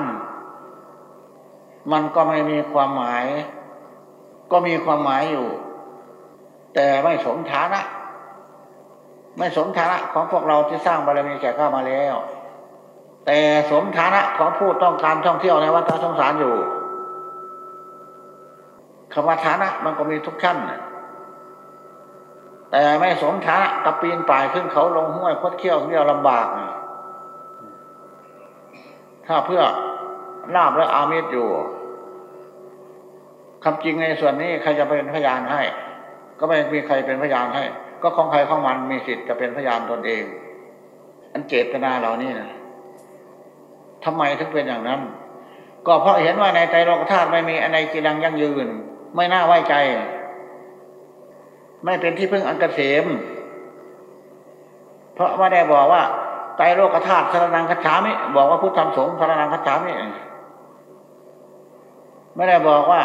มันก็ไม่มีความหมาย ก็มีความหมายอยู่ แต่ไม่สมฐานะ ไม่สมฐานะของพวกเราที่สร้างบารมีแก่ข้ามาแล้ว แต่สมฐานะของผู้ต้องการท่องเที่ยวในวัฏสงสารอยู่คำว่าฐานะมันก็มีทุกขั้นแต่ไม่สมฐานะกับปีนป่ายขึ้นเขาลงห้วยคดเขี้ยวเที่ยวลำบากถ้าเพื่อ ลาบและอามิตรอยู่คำจริงในส่วนนี้ใครจะเป็นพยานให้ ก็ไม่มีใครเป็นพยานให้ ก็ของใครของมันมีสิทธิ์จะเป็นพยานตนเอง อันเจตนาเหล่านี้นะทำไมถึงเป็นอย่างนั้น ก็เพราะเห็นว่าในใจโลกธาตุไม่มีอะไรจีรังยั่งยืน ไม่น่าไว้ใจ ไม่เป็นที่พึ่งอันกเกษม เพราะไม่ได้บอกว่าใจโลกธาตุสารนังคัจฉามิบอกว่าพุทธธรรมสงฆ์สารนังคัจฉามิ ไม่ได้บอกว่า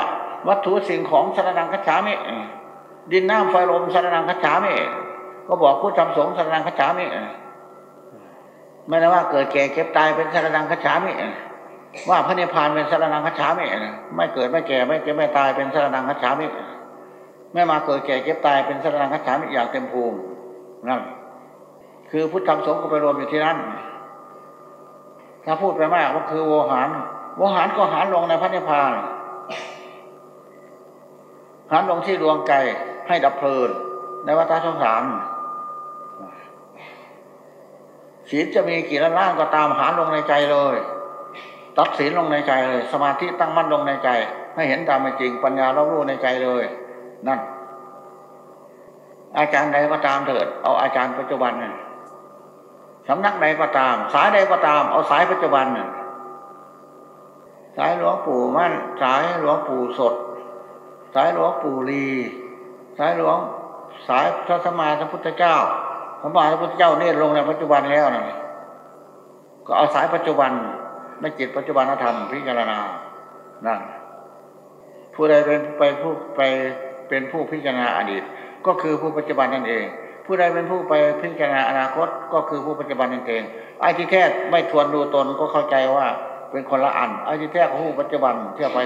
วัตถุสิ่งของสารนังคัจฉามิดินน้ำไฟลมสารนังคัจฉามิก็บอกพุทธธรรมสงสารนังคัจฉามิไม่ได้ว่าเกิดแก่เก็บตายเป็นสารนังคัจฉามิว่าพระนิพพานเป็นสารนังคัจฉามิไม่เกิดไม่แก่ไม่เก็บไม่ตายเป็นสารนังคัจฉามิไม่มาเกิดแก่เก็บตายเป็นสารนังคัจฉามิอย่างเต็มภูมินั่นคือพุทธธรรมสงฆ์ก็ไปรวมอยู่ที่นั่นถ้าพูดไปมากก็คือโวหารโวหารก็หารลงในพระนิพพาน หารลงที่ดวงใจให้ดับเพลิน ในวัฏสงสารศีลจะมีกี่ล้านล้านก็ตามหาลงในใจเลยตัดศีลลงในใจเลย สมาธิตั้งมั่นลงในใจ ให้เห็นตามเป็นจริงปัญญารับรู้ในใจเลย นั่น อาจารย์ใดก็ตามเถิด เอาอาจารย์ปัจจุบันสำนักใดก็ตาม สายใดก็ตาม เอาสายปัจจุบันน่ะ สายหลวงปู่มั่น สายหลวงปู่สด สายหลวงปู่ลี สายหลวงสายพระสมมาสัมพุทธเจ้าพระบาทพระพุทธเจ้าเนี่ยลงในปัจจุบันแล้วนะก็เอาสายปัจจุบันไม่จิตปัจจุบันธรรมพิจารณานั่นผู้ใดเป็นไปผู้ไปเป็นผู้พิจารณาอดีต ก็คือผู้ปัจจุบันนั่นเอง ผู้ใดเป็นผู้ไปพิจารณาอนาคต ก็คือผู้ปัจจุบันนั่นเองไอ้ที่แท้ไม่ทวนดูตนก็เข้าใจว่า เป็นคนละอันไอ้ที่แท้ผู้ปัจจุบันเที่ยวไป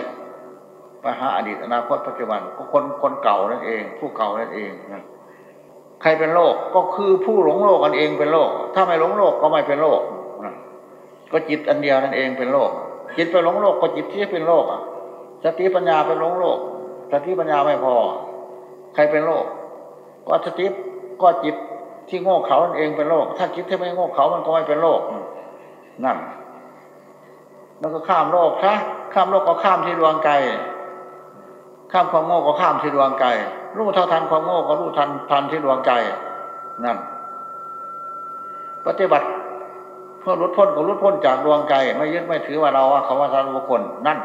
ไปหาอดีตอนาคตปัจจุบันก็คนคนเก่านั่นเอง ผู้เก่านั่นเองนะใครเป็นโรคก็คือผู้หลงโลกกันเองเป็นโรคถ้าไม่หลงโลกก็ไม่เป็นโรคก็จิตอันเดียวนั่นเองเป็นโรคจิตไปหลงโลกก็จิตที่เป็นโรคสติปัญญาเป็นหลงโลกสติปัญญาไม่พอ ใครเป็นโรคก็สติก็จิตที่โง่เขานั่นเองเป็นโรคถ้าจิตที่ไม่โง่เขามันก็ไม่เป็นโรคนั่น แล้วก็ข้ามโลกซะข้ามโลกก็ข้ามที่ดวงใจข้ามความโง่ก็ข้ามที่ดวงใจรู้เท่าทันความโง่ก็รู้ทันทันที่ดวงใจนั่นปฏิบัติเพื่อรุดพ้นก็รุดพ้นจากดวงใจไม่ยึดไม่ถือว่าเราว่าเขาว่าสัตว์บุคคลนั่น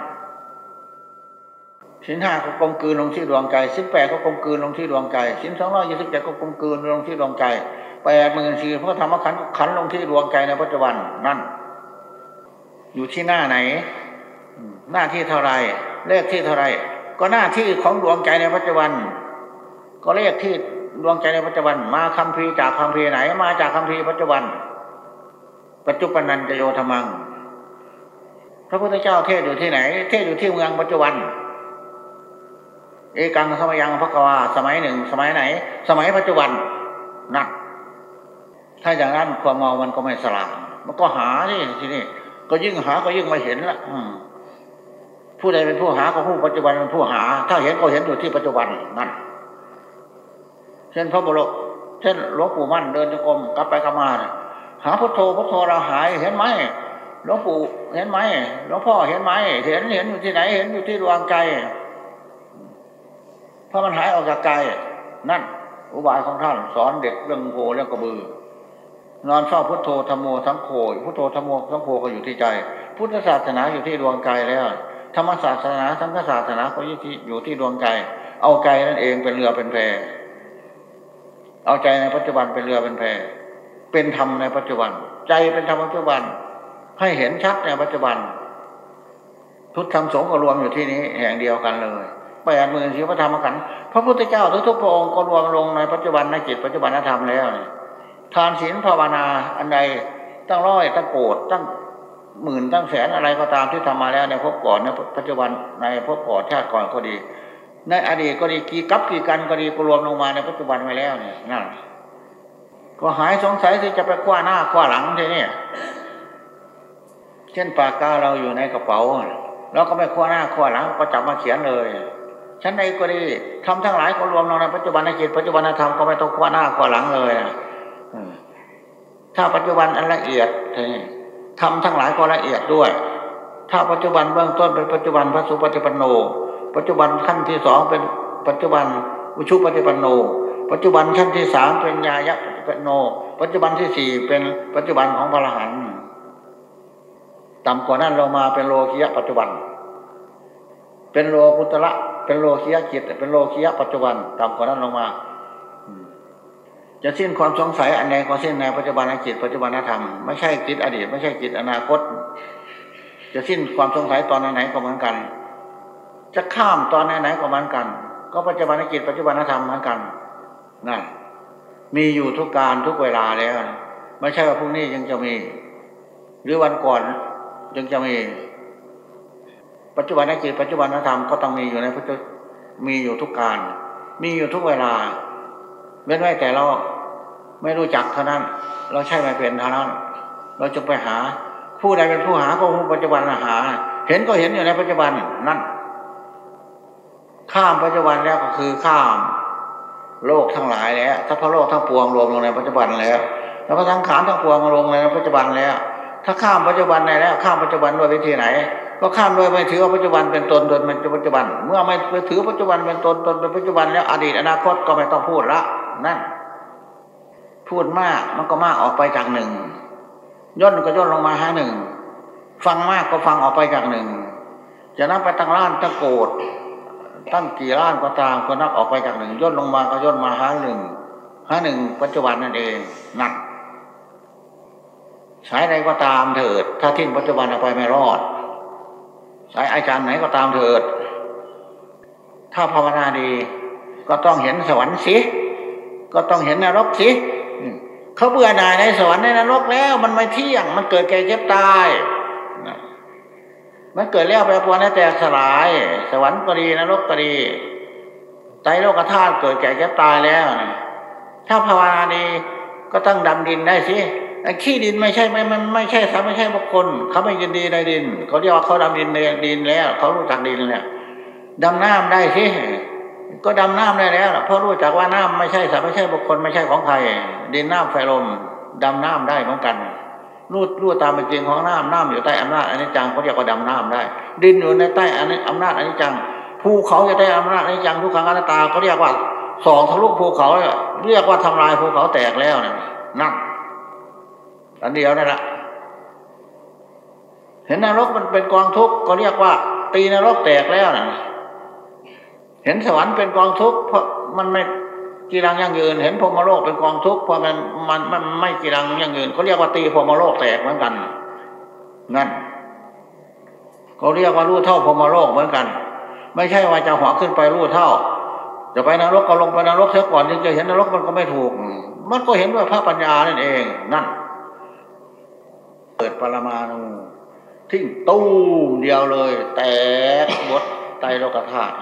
สินห้าก็กลมกลืนลงที่ดวงใจสินแปดก็กลมกลืนลงที่ดวงใจสินสองร้อยยี่สิบเจ็ดก็กลมกลืนลงที่ดวงใจแปดหมื่นสี่พระธรรมขันขันลงที่ดวงใจในปัจจุบันนั่น อยู่ที่หน้าไหน หน้าที่เท่าไร เลขที่เท่าไร ก็หน้าที่ของดวงใจในปัจจุบัน ก็เลขที่ดวงใจในปัจจุบัน มาคำพีจากคำพีไหน มาจากคำพีปัจจุบัน ปัจจุบันนันจะโยธรรมัง พระพุทธเจ้าเทศอยู่ที่ไหน เทศอยู่ที่เมืองปัจจุบัน เอกังสมัยยังพระกวาสมัยหนึ่ง สมัยไหน สมัยปัจจุบันนักถ้าอย่างนั้นความเมามันก็ไม่สลายมันก็หาที่ที่นี่ ก็ยิ่งหาก็ยิ่งไม่เห็นละผู้ใดเป็นผู้หาก็ผู้ปัจจุบันเป็นผู้หา ถ้าเห็นก็เห็นอยู่ที่ปัจจุบันนั่นเช่นพระบรมเช่นหลวงปู่มั่นเดินจงกรมกลับไปกลับมา หาพุทโธพุทโธเราหายเห็นไหมหลวงปู่เห็นไหมหลวงพ่อเห็นไหมเห็นเห็นอยู่ที่ไหน เห็นอยู่ที่ดวงใจเพราะมันหายออกจากใจนั่นอุบายของท่านสอนเด็กเรื่องโพเรื่องกระบือ นอนเฝ้าพุทโธธรรมโมทั้งโคพุทโธธรรมโมทั้งโคก็อยู่ที่ใจ พุทธศาสนาอยู่ที่ดวงใจแล้ว ธรรมศาสนาสังฆศาสนาก็อยู่ที่อยู่ที่ดวงใจเอาใจนั่นเองเป็นเรือเป็นแพเอาใจในปัจจุบันเป็นเรือเป็นแพเป็นธรรมในปัจจุบัน ใจเป็นธรรมปัจจุบัน ให้เห็นชัดในปัจจุบัน ทุกธรรมสงฆ์ก็รวมอยู่ที่นี้แห่งเดียวกันเลยแปดหมื่นสี่พระธรรมขันพระพุทธเจ้าทุกๆพระองค์ก็รวมลงในปัจจุบันในจิตปัจจุบันธรรมแล้วเนี่ย ทานศีลภาวนาอันใดตั้งร้อยตั้งโกรธตั้งหมื่นตั้งแสนอะไรก็ตามที่ทำมาแล้วในภพก่อนในปัจจุบันในภพก่อนชาติก่อนก็ดี ในอดีตก็ดีกี่กับกี่กันก็ดีก็รวมลงมาในปัจจุบันไว้แล้วเนี่ยนั่นก็หายสงสัยที่จะไปคว้าหน้าคว้าหลังทีนี้เช่นปากกาเราอยู่ในกระเป๋าเราก็ไม่คว้าหน้าคว้าหลังก็จับมาเขียนเลยชั้นใดก็ดีทำทั้งหลายก็รวมลงในปัจจุบันในจิตปัจจุบันธรรมก็ไม่ต้องคว้าหน้าคว้าหลังเลย ถ้าปัจจุบันอันละเอียดทำทั้งหลายก็ละเอียดด้วย ถ้าปัจจุบันเบื้องต้นเป็นปัจจุบันพระสุปฏิปันโน ปัจจุบันขั้นที่สองเป็นปัจจุบันอุชุปฏิปันโน ปัจจุบันขั้นที่สามเป็นญาญะปฏิปันโน ปัจจุบันที่สี่เป็นปัจจุบันของพระรหันต์ต่ำกว่านั้นเรามาเป็นโลคิยะปัจจุบัน เป็นโลกุตระเป็นโลคิยะจิตเป็นโลคิยะปัจจุบันต่ำกว่านั้นลงมา จะสิ้นความสงสัยอันใดก็สิ้นในปัจจุบันจิตปัจจุบันธรรมไม่ใช่จิตอดีต ไม่ใช่จิตอนาคต จะสิ้นความสงสัยตอนไหนก็เหมือนกัน จะข้ามตอนไหนก็เหมือนกัน ก็ปัจจุบันจิตปัจจุบันธรรมเหมือนกันนั่นมีอยู่ทุกการทุกเวลาแล้ว ไม่ใช่ว่าพรุ่งนี้ยังจะมี หรือวันก่อนยังจะมี ปัจจุบันจิตปัจจุบันธรรมก็ต้องมีอยู่ในพุทธมีอยู่ทุกการ มีอยู่ทุกเวลาเว้นไว้แต่เรา ไม่รู้จักเท่านั้น เราใช่ไม่เป็นเท่านั้น เราจะไปหา ผู้ใดเป็นผู้หาก็ผู้ปัจจุบันหา เห็นก็เห็นอยู่ในปัจจุบันนั่น ข้ามปัจจุบันแล้วก็คือข้ามโลกทั้งหลายแล้วถ้าพระโลกทั้งปวงรวมลงในปัจจุบันแล้ว แล้วก็ทั้งขานทั้งปวงลงในปัจจุบันแล้ว ถ้าข้ามปัจจุบันในแล้วข้ามปัจจุบันด้วยวิธีไหน ก็ข้ามด้วยไม่ถือว่าปัจจุบันเป็นตนตนเป็นปัจจุบัน เมื่อไม่ไปถือปัจจุบันเป็นตนตนเป็นปัจจุบันแล้วอดีตอนาคตก็ไม่ต้องพูดละนั่น พูดมากมันก็มากออกไปจากหนึ่งย่นก็ย่นลงมาหาหนึ่งฟังมากก็ฟังออกไปจากหนึ่งจะนับไปตั้งล้านตั้งโกดตั้งกี่ล้านก็ตามก็นับออกไปจากหนึ่งย่นลงมาก็ย่นมาหาหนึ่งหาหนึ่งปัจจุบันนั่นเองนักสายใดก็ตามเถิด ถ้าทิ้งปัจจุบันออกไปไม่รอด สายอาจารย์ไหนก็ตามเถิด ถ้าภาวนาดี ก็ต้องเห็นสวรรค์สิก็ต้องเห็นนรกสิ เขาเบื่อหน่ายในสวรรค์ในนรกแล้ว มันไม่เที่ยง มันเกิดแก่เจ็บตาย มันเกิดแล้วแปรปรวนแล้แต่สลาย สวรรค์ก็ดีนรกก็ดีใจโลกธาตุเกิดแก่เจ็บตายแล้ว ถ้าภาวนาดีก็ต้องดำดินได้สิไอ้ขี้ดินไม่ใช่ไม่มันไม่ใช่สาไม่ใช่บุคคล เขาไม่ยินดีในดิน เขาเรียกว่าเขาดำดินในดินแล้ว เขารู้จักดินแล้วดำน้ำได้สิ ก็ดำน้ำได้แล้วเพราะรู้จักว่าน้ำไม่ใช่สัตว์ไม่ใช่บุคคลไม่ใช่ของใครดินน้ำไฟลมดำน้ำได้เหมือนกันรู้รู้ตามเป็นจริงของน้ำน้ำอยู่ใต้อำนาจอันนี้จังเขาเรียกว่าดำน้ำได้ ดินอยู่ในใต้อันนี้อำนาจอันนี้จังภูเขาอยู่ใต้อำนาจอันนี้จังทุกขังอนัตตาเขาเรียกว่าสองทะลุภูเขาเรียกว่าทำลายภูเขาแตกแล้วเนี่ยนั่นอันเดียวนั่นแหละเห็นนรกมันเป็นกองทุกข์ก็เรียกว่า ตีนรกแตกแล้วนะ เห็นสวรรค์เป็นกองทุกข์เพราะมันไม่กีรังยั่งยืน เห็นพรมโลกเป็นกองทุกข์เพราะมันมันมันไม่กีรังยั่งยืนเขาเรียกว่าตีพรมโลกแตกเหมือนกันนั่นเขาเรียกว่ารู้เท่าพรมโลกเหมือนกัน ไม่ใช่ว่าจะหัวขึ้นไปรู้เท่าจะไปนรกก็ลงไปนรกเสียก่อนจึงจะเห็นนรกมันก็ไม่ถูก มันก็เห็นด้ว่าพระปัญญานั่นเองนั่น เปิดปรมาณูทิ้งตู้มเดียวเลย แตกบดไตโลกธาตุ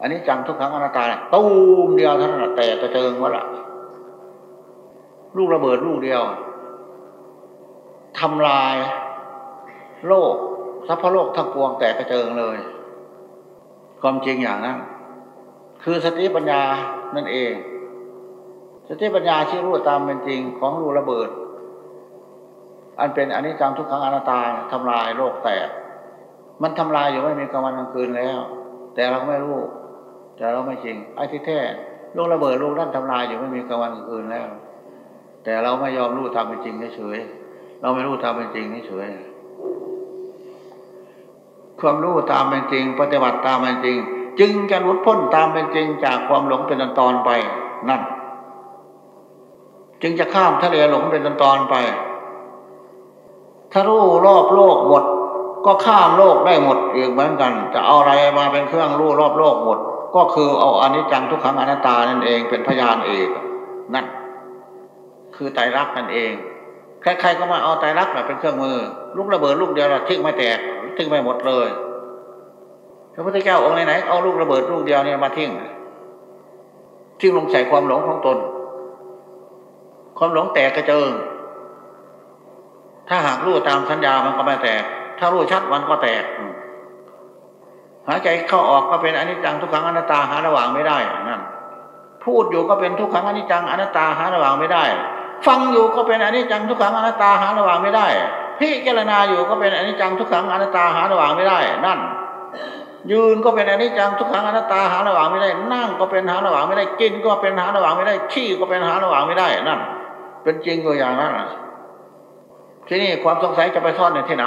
อันนี้จังทุกครั้งอนัตตาตู้มเดียวเท่านั้นแตกกระเจิงวะละลูกระเบิดลูกเดียวทำลาย โลกสัพพโลกทั้งปวงแตกกระเจิงเลย ความจริงอย่างนั้น คือสติปัญญานั่นเอง สติปัญญาที่รู้ตามเป็นจริงของรูกระเบิด อันเป็นอันิจจังทุกครั้งอนัตตาทำลายโลกแตกมันทำลายอยู่ไม่มีกลางวันกลางคืนแล้ว แต่เราไม่รู้ แต่เราไม่จริงไอ้ที่แท้ลูกระเบิดลูกนั่นทำลายอยู่ไม่มีกลางวันกลางคืนแล้ว แต่เราไม่ยอมรู้ตาเป็นจริงเฉยเราไม่รู้ตาเป็นจริงเฉยความรู้ตามเป็นจริง ปฏิบัติตามเป็นจริง จึงจะหลุดพ้นตามเป็นจริงจากความหลงเป็นตอนไปนั่น จึงจะข้ามทะเลหลงเป็นตอนไป ถ้ารู้รอบโลกหมด ก็ข้ามโลกได้หมดอีกเหมือนกัน จะเอาอะไรมาเป็นเครื่องรู้รอบโลกหมด ก็คือเอาอนิจจังทุกขังอนัตตานั่นเองเป็นพยานเอกนั่น คือไตรลักษณ์นั่นเองใครๆก็มาเอาไตรลักษณ์มาเป็นเครื่องมือ ลูกระเบิดลูกเดียวทิ้งไม่แตกทิ้งไม่หมดเลยพระพุทธเจ้าองค์ไหนๆเอาลูกระเบิดลูกเดียวเนี่ยมาทิ้งทิ้งลงใส่ความหลงของตน ความหลงแตกกระเจิง ถ้าหากรู้ตามสัญญามันก็ไม่แตก ถ้ารู้ชัดมันก็แตก หายใจเข้าออกก็เป็นอนิจจังทุกขังอนัตตาหาระหว่างไม่ได้นั่นพูดอยู่ก็เป็นทุกขังอนิจจังอนัตตาหาระหว่างไม่ได้ ฟังอยู่ก็เป็นอนิจจังทุกขังอนัตตาหาระหว่างไม่ได้พิจารณาอยู่ก็เป็นอนิจจังทุกขังอนัตตาหาระหว่างไม่ได้ นั่น ยืนก็เป็นอนิจจังทุกขังอนัตตาหาระหว่างไม่ได้ นั่งก็เป็นหาระหว่างไม่ได้กินก็เป็นหาระหว่างไม่ได้ขี้ก็เป็นหาระหว่างไม่ได้นั่น เป็นจริงตัวอย่างนั้นที่นี่ความสงสัยจะไปซ่อนในที่ไหน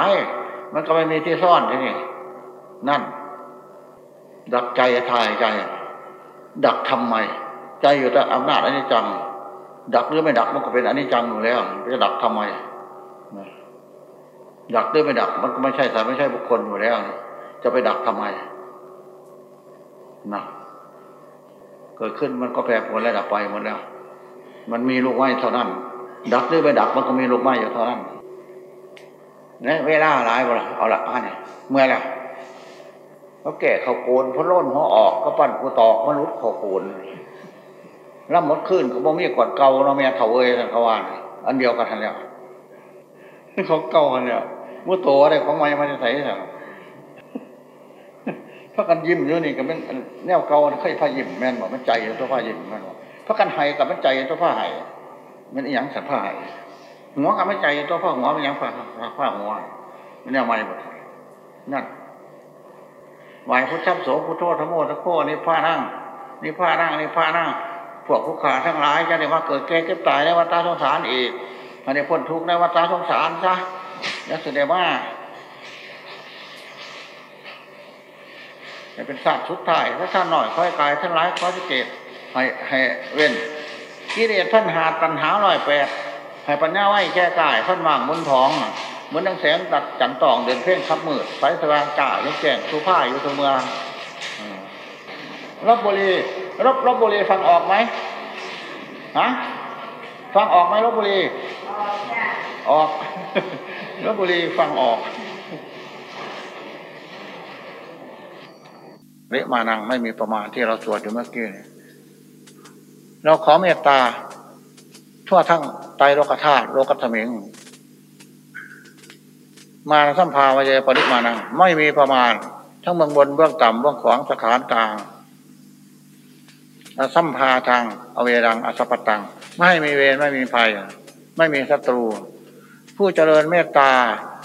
มันก็ไม่มีที่ซ่อนที่นี่นั่น ดักใจทายใจ ดักทำไม ใจอยู่แต่อำนาจอนิจจัง ดักหรือไม่ดักมันก็เป็นอนิจจังอยู่แล้วจะดักทำไมดักหรือไม่ดักมันก็ไม่ใช่สารไม่ใช่บุคคลอยู่แล้ว จะไปดักทำไมนะเกิดขึ้นมันก็แปรปรวนและดับไปหมดแล้ว มันมีลูกไม้เท่านั้น ดักหรือไม่ดักมันก็มีลูกไม้อยู่เท่านั้นเนี่ยเวลาหลายบ่ละเอาละอันนี้เมื่อไร เขาแก่เขาโกนเขาล้นเขาออกก็ปั้นกูตอกมนุษย์เขาโกนแล้วหมดขึ้นเขาบอกมีกอดเก่าเราแม่เถาเอ้ยเขาว่าอันเดียวกันทันแล้วเขาเก่ากันเนี่ยมุโตอะไรของไม่มาจะใส่สั่งพระกันยิ้มอยู่นี่ก็เป็นแนวเก่าเคยพายิ้มแม่นบอกมันใจตัวพายิ้มแม่นบอกพระกันไห้กับมันใจตัวพาไห้มันอย่างสัตว์พาไห้หัวกับมันใจตัวพาหัวมันย่างพาพาหัวมันแนวไม่หมดนั่น ไหวพุทธโสพุทโธธโมทโคนี่พานั่งนี่พานั่งนี่พานั่งพวกผู้ขาทั้งหลายจะได้มาเกิดแก่เก็บตายในวัฏสงสารอีกอันนี้พ้นทุกข์ในวัฏสงสารซะแล้วแสดงว่าเป็นศาสตร์สุดท้ายถ้าท่านหน่อยค่อยกายท่านร้ายค่อยสิเกตให้ให้เว้นกิเลสท่านหาตันหาลอยแปดให้ปัญญาไหวแค่กายท่านว่างมุนท้อง เหมือนดังแสงตัดจันตองเดินเพ่งขับมืดไฟสว่างกาเล็กแจ้งสุผ้าอยู่ตัวเมืองรบบุรีรบรบบุรีฟังออกไหมฮะฟังออกไหมรบบุรีออกลบบุรีฟังออกเละมานังไม่มีประมาณที่เราสวดอยู่เมื่อกี้เราขอเมตตา ทั่วทั้งไตโลกธาตุโลกธรรมิง มาสัมภาวเยปริมานังไม่มีประมาณ ทั้งเมืองบนเบื้องต่ำเบื้องขวางสถานกลางสัมภาทางอเวรังอสปตัง ไม่มีเวรไม่มีภัย ไม่มีศัตรู ผู้เจริญเมตตา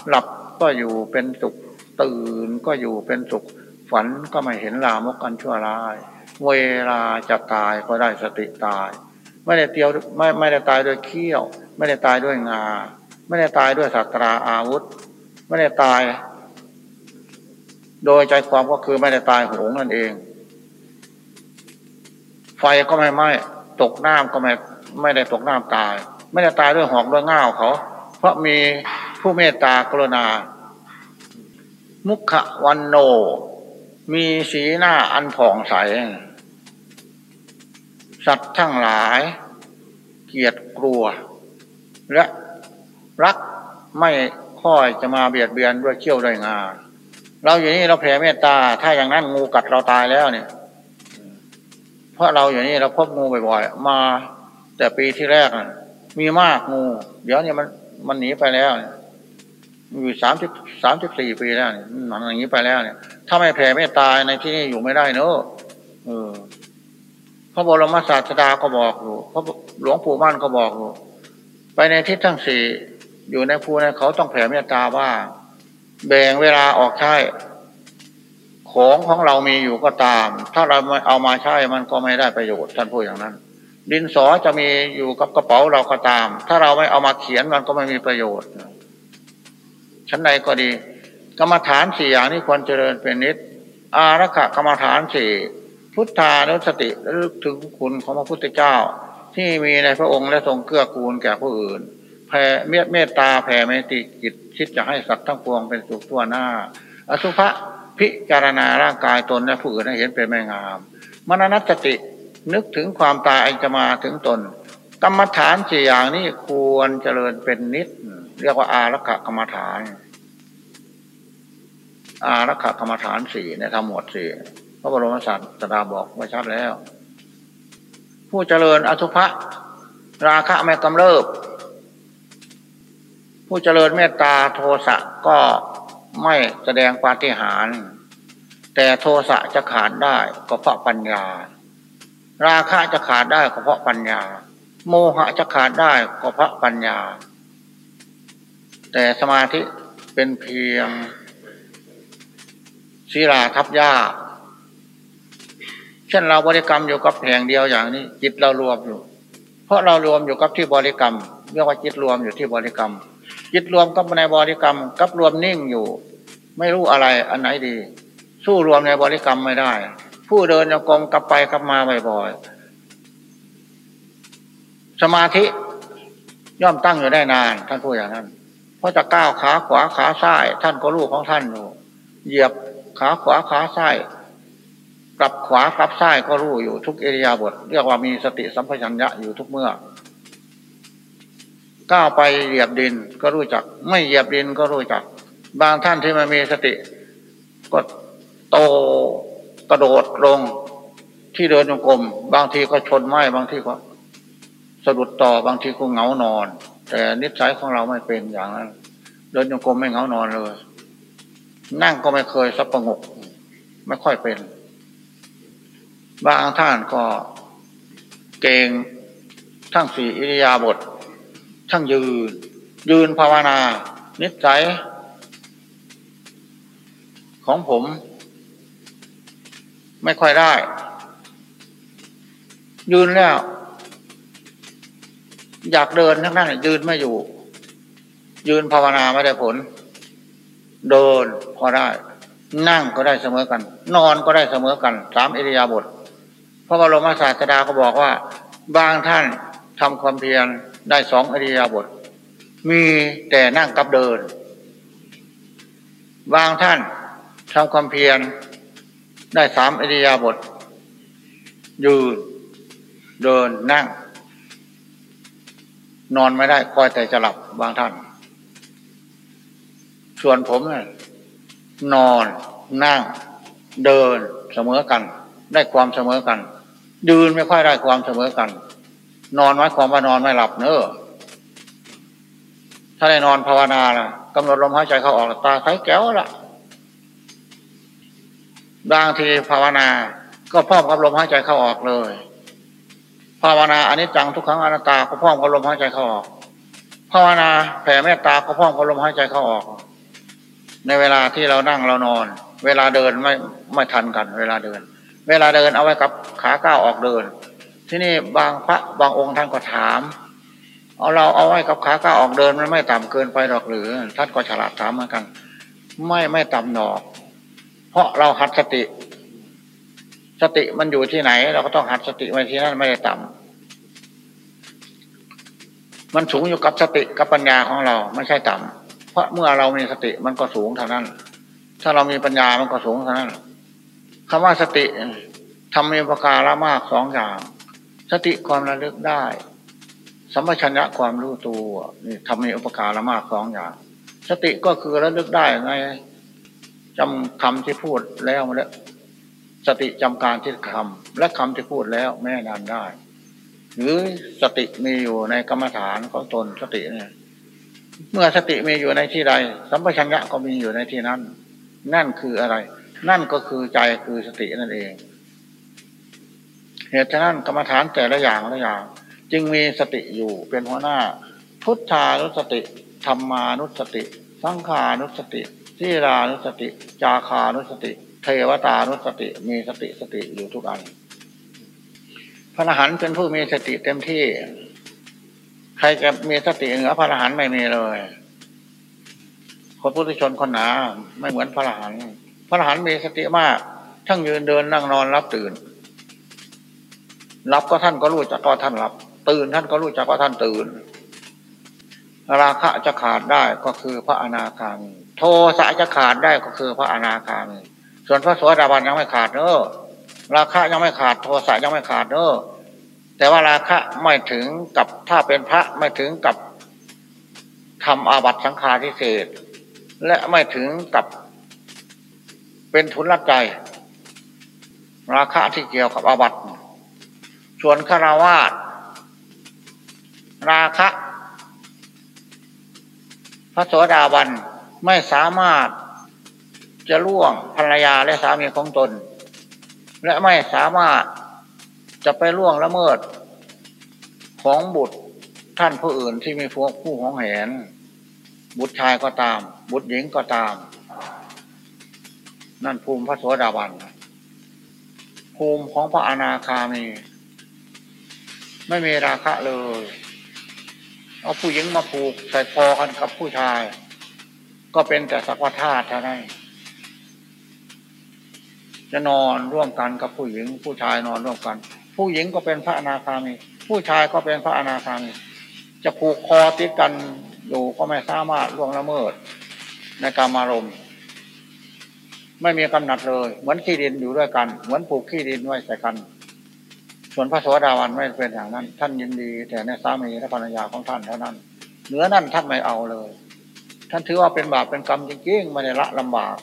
หลับก็อยู่เป็นสุข ตื่นก็อยู่เป็นสุข ฝันก็ไม่เห็นลามกอันชั่วร้าย เวลาจะตายก็ได้สติตาย ไม่ได้เตียวไม่ไม่ได้ตายด้วยเขี้ยว ไม่ได้ตายด้วยงา ไม่ได้ตายด้วยสัตราอาวุธ ไม่ได้ตาย โดยใจความก็คือไม่ได้ตายโหงนั่นเอง ไฟก็ไม่ไหม้ตกน้ำก็ไม่ไม่ได้ตกน้ำตาย ไม่ได้ตายด้วยหอกด้วยง่าวเขา เพราะมีผู้เมตตากรุณา มุขวันโน มีสีหน้าอันผ่องใส สัตว์ทั้งหลาย เกียดกลัว และรักไม่ ค่อยจะมาเบียดเบียนด้วยเขี้ยวด้วยงา เราอยู่นี่เราแผ่เมตตา ถ้าอย่างนั้นงูกัดเราตายแล้วเนี่ย เพราะเราอยู่นี่เราพบงูบ่อยๆ มาแต่ปีที่แรกนะมีมากงู เดี๋ยวนี้มันมันหนีไปแล้วเนี่ยอยู่สามสิบสามสิบสี่ปีแล้วเนี่ยมันอย่างนี้ไปแล้วเนี่ย ถ้าไม่แผ่เมตตาในที่นี่อยู่ไม่ได้เนอะเออพระบรมศาสดาก็บอกอยู่พระหลวงปู่มั่นก็บอกอยู่ไปในทิศทั้งสี่ อยู่ในภูในเขาต้องแผ่เมตตาบ้างแบ่งเวลาออกใช้ของของเรามีอยู่ก็ตาม ถ้าเราเอามาใช้มันก็ไม่ได้ประโยชน์ท่านพูดอย่างนั้น ดินสอจะมีอยู่กับกระเป๋าเราก็ตาม ถ้าเราไม่เอามาเขียนมันก็ไม่มีประโยชน์ ชั้นใดก็ดี กรรมฐานสี่อย่างนี้ควรเจริญเป็นนิด อารักขกรรมฐานสี่พุทธานุสติระลึกถึงคุณของพระพุทธเจ้า ที่มีในพระองค์และทรงเกื้อกูลแก่ผู้อื่น แผ่เมตเมตตาแผ่เมตติจิตคิดจะให้สัตว์ทั้งปวงเป็นสุขทั่วหน้า อสุภะพิจารณาร่างกายตนและผู้อื่นให้เห็นเป็นไม่งามมรณสตินึกถึงความตายจะมาถึงตน กรรมฐานสี่อย่างนี้ควรเจริญเป็นนิด เรียกว่าอารักขกรรมฐาน อารักขกรรมฐานสี่ในธรรมหมดสี่พระบรมศาสดาบอกไว้ชัดแล้ว ผู้เจริญอสุภะราคะไม่กำเริบ ผู้เจริญเมตตาโทสะก็ไม่แสดงปาฏิหาริย์แต่โทสะจะขาดได้ก็เพราะปัญญา ราคะจะขาดได้ก็เพราะปัญญา โมหะจะขาดได้ก็เพราะปัญญา แต่สมาธิเป็นเพียงศีลาทับยาเช่นเราบริกรรมอยู่กับแห่งเดียวอย่างนี้ จิตเรารวมอยู่ เพราะเรารวมอยู่กับที่บริกรรมเรียกว่าจิตรวมอยู่ที่บริกรรม จิตรวมกับในบริกรรมกับรวมนิ่งอยู่ ไม่รู้อะไรอันไหนดี สู้รวมในบริกรรมไม่ได้ ผู้เดินโยกรมกลับไปกลับมาบ่อยๆสมาธิย่อมตั้งอยู่ได้นาน ท่านพูดอย่างนั้น เพราะจะก้าวขาขวาขาซ้ายท่านก็รู้ของท่านอยู่เหยียบขาขวาขาซ้ายกลับขวากลับซ้ายก็รู้อยู่ทุกเอริยาบทเรียกว่ามีสติสัมปชัญญะอยู่ทุกเมื่อ ก้าวไปเหยียบดินก็รู้จัก ไม่เหยียบดินก็รู้จัก บางท่านที่มามีสติ ก็โตกระโดดลงที่เดินจงกรมบางทีก็ชนไม้บางทีก็สะดุดต่อบางทีก็เหงานอน แต่นิสัยของเราไม่เป็นอย่างนั้น เดินจงกรมไม่เหงานอนเลย นั่งก็ไม่เคยสับประงก ไม่ค่อยเป็น บางท่านก็เก่งทั้งสี่อิริยาบถ ทั้งยืน ยืนภาวนา นิสัย ของผม ไม่ค่อยได้ ยืนแล้ว อยากเดินทั้งนั้นยืนไม่อยู่ ยืนภาวนาไม่ได้ผล เดินพอได้ นั่งก็ได้เสมอกัน นอนก็ได้เสมอกันสามอิริยาบถพระบรมศาสดาก็บอกว่า บางท่านทำความเพียร ได้สองอริยบท มีแต่นั่งกับเดิน บางท่านทำความเพียรได้สามอริยบท ยืน เดินนั่ง นอนไม่ได้คอยแต่จะหลับบางท่าน ส่วนผมเนี่ยนอนนั่ง เดินเสมอกัน ได้ความเสมอกันยืนไม่ค่อยได้ความเสมอกัน นอนไว้ความว่านอนไม่หลับเนอะถ้าได้นอนภาวนาล่ะกำหนดลมหายใจเข้าออกตาใสแก้วละบางทีภาวนา ก็พร้อมกับลมหายใจเข้าออกเลย ภาวนาอันนี้จังทุกครั้งอนัตตาก็พร้อมกับลมหายใจเข้าออก ภาวนาแผ่เมตตาก็พร้อมกับลมหายใจเข้าออก ในเวลาที่เรานั่งเรานอน เวลาเดินไม่ไม่ทันกัน เวลาเดิน เวลาเดินเอาไว้กับขาก้าวออกเดิน ที่นี่บางพระบางองค์ท่านก็ถาม เอาเราเอาไว้กับขาก้าออกเดินมันไม่ต่ำเกินไปหรอกหรือท่านก็ฉลาดถามเหมือนกัน ไม่ไม่ต่ำหนอก เพราะเราหัดสติ สติมันอยู่ที่ไหน เราก็ต้องหัดสติไว้ที่นั่นไม่ได้ต่ำมันสูงอยู่กับสติกับปัญญาของเราไม่ใช่ต่ำเพราะเมื่อเรามีสติมันก็สูงเท่านั้น ถ้าเรามีปัญญามันก็สูงเท่านั้นคำว่าสติทำมีประการละมากสองอย่าง สติความระลึกได้ สัมปชัญญะความรู้ตัวนี่ทำมีอุปการะมากสองอย่าง สติก็คือระลึกได้ไงจำคำที่พูดแล้วแล้วสติจำการที่คำและคำที่พูดแล้วแม่นานได้ หรือสติมีอยู่ในกรรมฐานของตนสติเนี่ยเมื่อสติมีอยู่ในที่ใด สัมปชัญญะก็มีอยู่ในที่นั้น นั่นคืออะไร นั่นก็คือใจคือสตินั่นเอง เหตุฉะนั้นกรรมฐานแต่ละอย่างละอย่าง จึงมีสติอยู่เป็นหัวหน้า พุทธานุสติธรรมานุสติ สังขานุสติทีรานุสติ จาคานุสติ เทวตานุสติ มีสติสติอยู่ทุกอันพระอรหันต์เป็นผู้มีสติเต็มที่ ใครจะมีสติเหนือพระอรหันต์ไม่มีเลยคนพุทธชนคนหนาไม่เหมือนพระอรหันต์พระอรหันต์มีสติมาก ทั้งยืนเดินนั่งนอนรับตื่น รับก็ท่านก็รู้จักก็ท่านรับ ตื่นท่านก็รู้จักว่าท่านตื่น ราคะจะขาดได้ก็คือพระอนาคามี โทสะจะขาดได้ก็คือพระอนาคามี ส่วนพระสวสดาบันยังไม่ขาดเนอราคะยังไม่ขาด โทสะยังไม่ขาดเนอแต่ว่าราคะไม่ถึงกับถ้าเป็นพระไม่ถึงกับทำอาบัติสังฆาทิเศษ และไม่ถึงกับเป็นทุนรับใจ ราคะที่เกี่ยวกับอาบัติ ส่วนฆรวาสราคะ พระโสดาบันไม่สามารถจะล่วงภรรยาและสามีของตน และไม่สามารถจะไปล่วงละเมิด ของบุตรท่านผู้อื่นที่มีพวกผู้ของแหน บุตรชายก็ตาม บุตรหญิงก็ตาม นั่นภูมิพระโสดาบันภูมิของพระอนาคามี ไม่มีราคะเลย เอาผู้หญิงมาผูกใส่คอกันกับผู้ชาย ก็เป็นแต่สักวัฏาเท่านั้นจะนอนร่วมกันกับผู้หญิง ผู้ชายนอนร่วมกัน ผู้หญิงก็เป็นพระอนาคามี ผู้ชายก็เป็นพระอนาคามี จะผูกคอติดกันอยู่ก็ไม่สามารถล่วงละเมิด ในกามารมณ์ไม่มีกำหนัดเลย เหมือนขี้ดินอยู่ด้วยกัน เหมือนผูกขี้ดินไว้ใส่กัน ส่วนพระสวสดาวันไม่เป็นอย่างนั้น ท่านยินดี แต่ในสามีและภรรยาของท่านเท่านั้น เหนือนั่นท่านไม่เอาเลย ท่านถือว่าเป็นบาปเป็นกรรมจริงๆไม่ได้ละลำบาก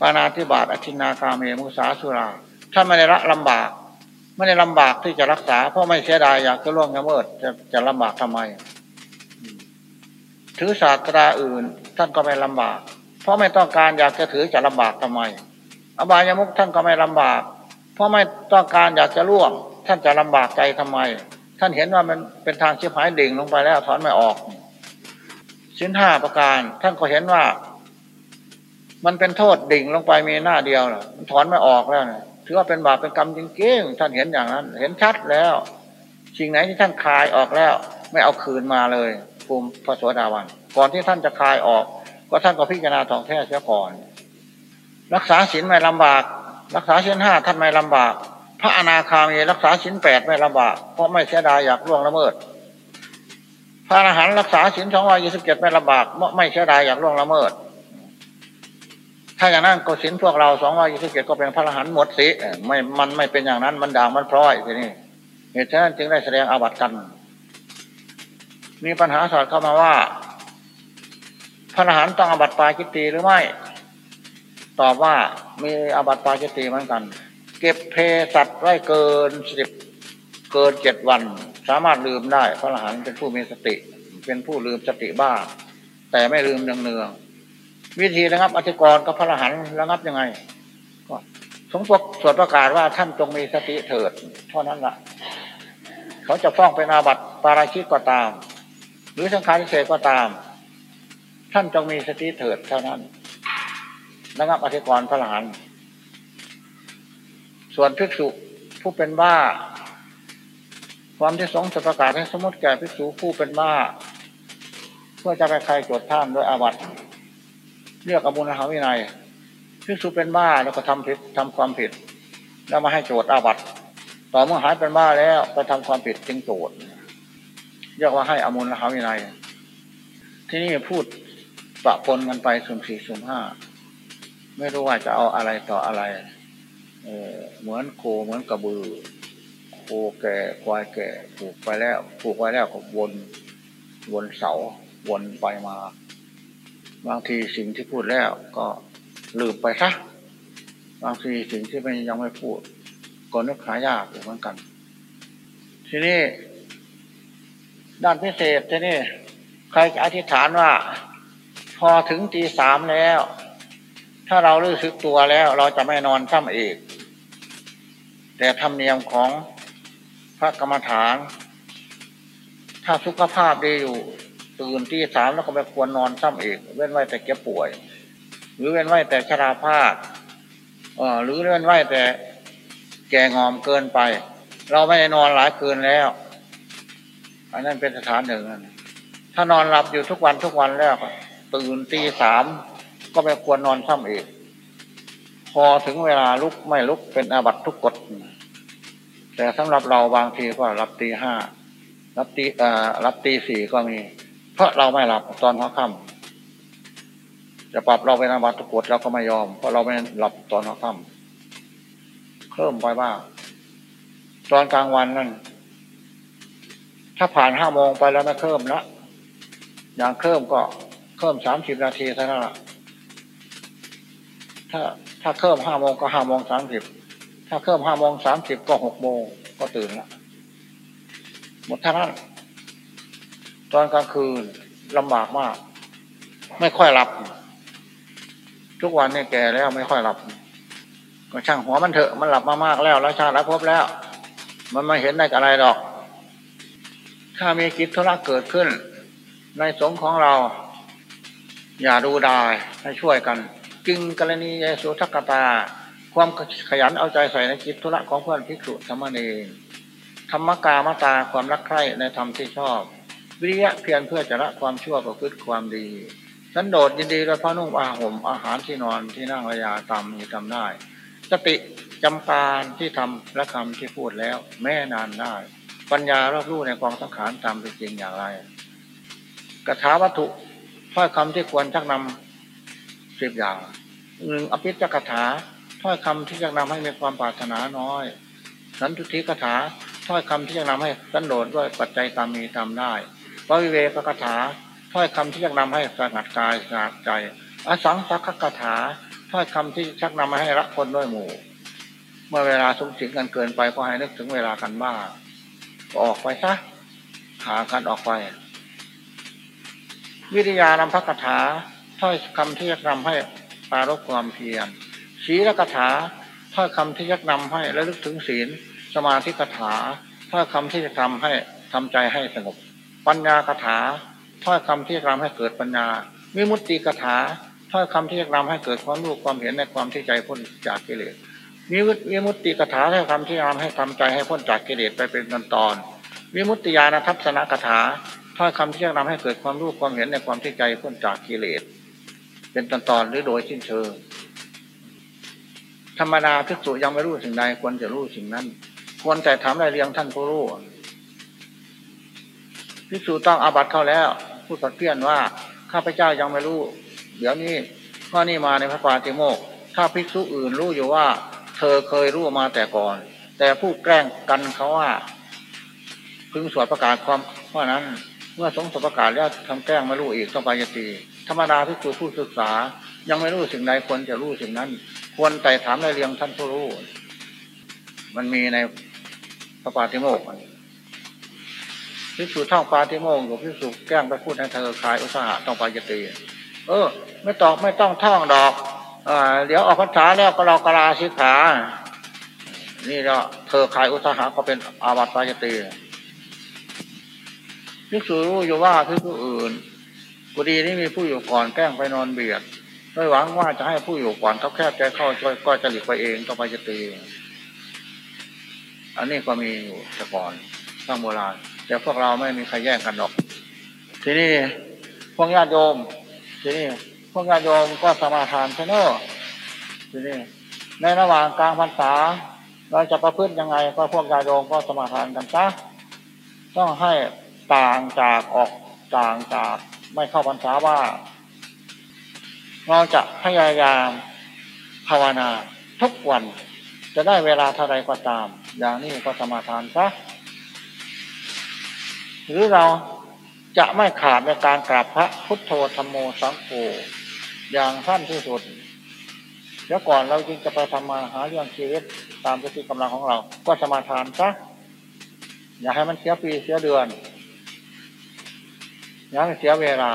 ปานาธิบาตอธินาคาเมมุสาสุราท่านไม่ได้ละลำบากไม่ได้ลำบากที่จะรักษา เพราะไม่เสียดายอยากจะล่วงละเมิดจะจะลำบากทำไม ถือศาสตราอื่น ท่านก็ไม่ลำบาก เพราะไม่ต้องการอยากจะถือจะลำบากทำไม อบายมุกท่านก็ไม่ลำบาก เพราะไม่ต้องการอยากจะล่วง ท่านจะลำบากใจทำไม ท่านเห็นว่ามันเป็นทางชิบหายดิ่งลงไปแล้วถอนไม่ออกสินห้าประการ ท่านก็เห็นว่า มันเป็นโทษดิ่งลงไปมีหน้าเดียวนะมันถอนไม่ออกแล้วนะถือว่าเป็นบาปเป็นกรรมจริงๆท่านเห็นอย่างนั้น เห็นชัดแล้ว สิ่งไหนที่ท่านคลายออกแล้ว ไม่เอาคืนมาเลยภูมิพระสวสดาวัน ก่อนที่ท่านจะคลายออก ก็ท่านก็พิจารณาทองแท้เสียก่อน รักษาศีลไม่ลำบาก รักษาชิ้นห้าท่านไม่ลำบาก พระอนาคามีรักษาชิ้นแปดไม่ลำบาก เพราะไม่เสียดายอยากล่วงละเมิด พระอรหันต์รักษาชิ้นสองร้อยยี่สิบเจ็ดไม่ลำบากเพราะไม่เสียดายอยากล่วงละเมิด ถ้าอย่างนั้นก็สินพวกเราสองร้อยยี่สิบเจ็ดก็เป็นพระอรหันต์หมดสิไม่มันไม่เป็นอย่างนั้นมันด่างมันพร้อยทีนี้เหตุฉะนั้นจึงได้แสดงอาบัติกัน มีปัญหาสอดเข้ามาว่าพระอรหันต์ต้องอาบัติปาจิตตีหรือไม่ ตอบว่ามีอาบัติปาจิตีเหมือนกัน เก็บเพสัตว์ไว้เกินสิบเกินเจ็ดวัน สามารถลืมได้ พระอรหันต์เป็นผู้มีสติ เป็นผู้ลืมสติบ้า แต่ไม่ลืมเนืองๆวิธีระงับอธิกรณ์กับพระอรหันต์ระงับยังไงก็สงปกสวดประกาศว่าท่านจงมีสติเถิดเท่านั้นละเขาจะฟ้องเป็นอาบัติปาราชิกก็ตาม หรือสังฆาริเศษก็ตาม ท่านจงมีสติเถิดเท่านั้น ระงับอธิกรณ์พระหลาน ส่วนภิกษุผู้เป็นบ้า ความที่สงจะประกาศให้สมมติแก่ภิกษุผู้เป็นบ้า เพื่อจะไปใครโจทย์ท่านด้วยอาบัติเรียกอบุญหาวินัยภิกษุเป็นบ้าแล้วก็ทำผิดทำความผิด แล้วมาให้โจทย์อาบัติต่อเมื่อหายเป็นบ้าแล้วไปทำความผิดจึงโจทย์เรียกว่าให้อมุลหาวินัยที่นี่พูดปะปนกันไปสุ่มสี่สุ่มห้า ไม่รู้ว่าจะเอาอะไรต่ออะไรเออเหมือนโคเหมือนกระบือ โคแก่ควายแก่ผูกไปแล้วผูกไว้แล้วก็วนวนเสาวนไปมา บางทีสิ่งที่พูดแล้วก็ลืมไปซะบางทีสิ่งที่ไม่ยังไม่พูด ก็นึกหายากเหมือนกัน ทีนี้ ด้านพิเศษทีนี้ใครจะอธิษฐานว่า พอถึงตีสามแล้ว ถ้าเรารู้สึกตัวแล้วเราจะไม่นอนซ้ำอีก แต่ธรรมเนียมของพระกรรมฐาน ถ้าสุขภาพดีอยู่ตื่นตีสามแล้วก็ไม่ควรนอนซ้ำอีก เว้นไว้แต่เก็บป่วย หรือเว้นไว้แต่ชราภาพเออหรือเว้นไว้แต่แก่งอมเกินไป เราไม่ได้นอนหลายคืนแล้วอันนั้นเป็นสถานหนึ่งถ้านอนหลับอยู่ทุกวันทุกวันแล้วตื่นตีสาม ก็ไม่ควรนอนซ้ำอีก พอถึงเวลาลุกไม่ลุกเป็นอาบัตทุกกฎ แต่สำหรับเราบางทีก็รับตีห้ารับตีอ่ารับตีสี่ก็มี เพราะเราไม่หลับตอนหัวค่ำจะปรับเราเป็นอาบัตทุกกฎเราก็ไม่ยอม เพราะเราไม่หลับตอนหัวค่ำเพิ่มไปบ้างตอนกลางวันนั่นถ้าผ่านห้าโมงไปแล้วไม่เพิ่มละอย่างเพิ่มก็เพิ่มสามสิบนาทีเท่านั้นละ ถ้าถ้าเพิ่มห้าโมงก็ห้าโมงสามสิบถ้าเพิ่มห้าโมงสามสิบก็หกโมงก็ตื่นละหมดเท่านั้น ตอนกลางคืนลำบากมาก ไม่ค่อยหลับ ทุกวันนี่แก่แล้วไม่ค่อยหลับ ก็ช่างหัวมันเถอะมันหลับมามากแล้วแล้วชาติแล้วพบแล้ว มันไม่เห็นได้กับอะไรหรอก ถ้ามีกิจธุระเกิดขึ้น ในสงฆ์ของเรา อย่าดูดายให้ช่วยกัน จึงกรณียสุทักตา ความขยันเอาใจใส่ในกิจธุระของเพื่อนภิกษุธรรมเนธรรมกามตาความรักใคร่ในธรรมที่ชอบ วิริยะเพียรเพื่อจะละความชั่วประพฤติความดี สันโดษยินดีด้วยพระนุ่งอาห่มอาหารที่นอนที่นั่งระยาตามมีทำได้ สติจำการที่ทำและคำที่พูดแล้ว แม่นานได้ ปัญญารอบรู้ในกองสังขารตามเป็นจริงอย่างไรกระถาวัตถุถ้อยคำที่ควรชักนำ สิบอย่างหนึ่งอภิจกถาถ้อยคำที่จะนำให้มีความปรารถนาน้อย สันทุทิกถาถ้อยคำที่จะนำให้สันโดษด้วยปัจจัยตามมีตามได้ปวิเวกกถาถ้อยคำที่จะนำให้สงัดกายสงัดใจ อสังสักกถาถ้อยคำที่ชักนำมาให้รักคนด้วยหมู่ เมื่อเวลาสุ่มสิงกันเกินไปก็ให้นึกถึงเวลากันบ้างก็ออกไปซะหากันออกไป วิทยานำพระคาถา ถ้อยคำที่จะนำให้ปารบความเพียรศีลกถาถ้อยคำที่จะนำให้และลึกถึงศีล สมาธิกถาถ้อยคำที่จะทำให้ทำใจให้สงบปัญญากถาถ้อยคำที่จะทำให้เกิดปัญญาวิมุตติกถาถ้อยคำที่จะนำให้เกิดความรู้ความเห็นในความที่ใจพ้นจากกิเลสมีวิมุตติกถาถ้อยคำที่จะทำให้ทำใจให้พ้นจากกิเลสไปเป็นตอนตอนวิมุตติญาณทัศนกถาถ้อยคำที่จะนำให้เกิดความรู้ความเห็นในความที่ใจพ้นจากกิเลส เป็นตอนตอนหรือโดยสิ้นเชิงธรรมดาภิกษุยังไม่รู้สิ่งใดควรจะรู้สิ่งนั้น ควรแต่ถามรายเรียงท่านผู้รู้ภิกษุต้องอาบัตเข้าแล้วพูดสัตเพี้ยนว่าข้าพเจ้ายังไม่รู้ เดี๋ยวนี้ข้อนี้มาในพระปาติโมกถ้าภิกษุอื่นรู้อยู่ว่า เธอเคยรู้มาแต่ก่อน แต่ผู้แกล้งกันเขาว่า พึงสวดประกาศความเพรานั้น เมื่อสงสวดประกาศแล้วทำแกล้งไม่รู้อีกต้องไปยตี ธรรมดาภิกษุผู้ศึกษา ยังไม่รู้สิ่งใดควรจะรู้สิ่งนั้น ควรไต่ถามในเรียงท่านผู้รู้ มันมีในพระปาติโมกข์พิสูจท่องปาติโมงกับพิสูจแกล้งไปพูดให้เธอคลายอุตสาหะต้องไปยตีเออ ไม่ตอกไม่ต้องท่องดอกอเดี๋ยวออกพรรษาแล้วก็เรากลาสิขา นี่แล้วเธอคลายอุตสาหะก็เป็นอาบัติปายตีพิสูรู้อยู่ว่าพิสูอื่น กุดีนี้มีผู้อยู่ก่อนแกล้งไปนอนเบียดโดยหวังว่าจะให้ผู้อยู่ก่อนเขาแคบใจเข้าช่วยก็จะหลีกไปเองต้อไปจะตีอันนี้ก็มีอยู่แต่ก่อนตั้งโบราณแต่พวกเราไม่มีใครแย่งกันหรอก ทีนี้พวกญาติโยม ทีนี้พวกญาติโยมก็สมาทานเช่นอทีนี้ในระหว่างกลางพรรษา เราจะประพฤติยังไงก็พวกญาติโยมก็สมาทานกันซะต้องให้ต่างจากออกต่างจาก ไม่เข้าพรรษาว่า เราจะพยายามภาวนาทุกวัน จะได้เวลาเท่าไรก็ตาม อย่างนี้ก็สมาทานซะหรือเราจะไม่ขาดในการกราบพระพุทโธธรรมโมสังโฆอย่างท่านที่สุดเดี๋ยวก่อนเราจึงจะไปทำมาหาเรื่องชีวิตตามสติกำลังของเรา ก็สมาทานซะอย่าให้มันเสียปีเสียเดือน ย่าให้เสียเวลา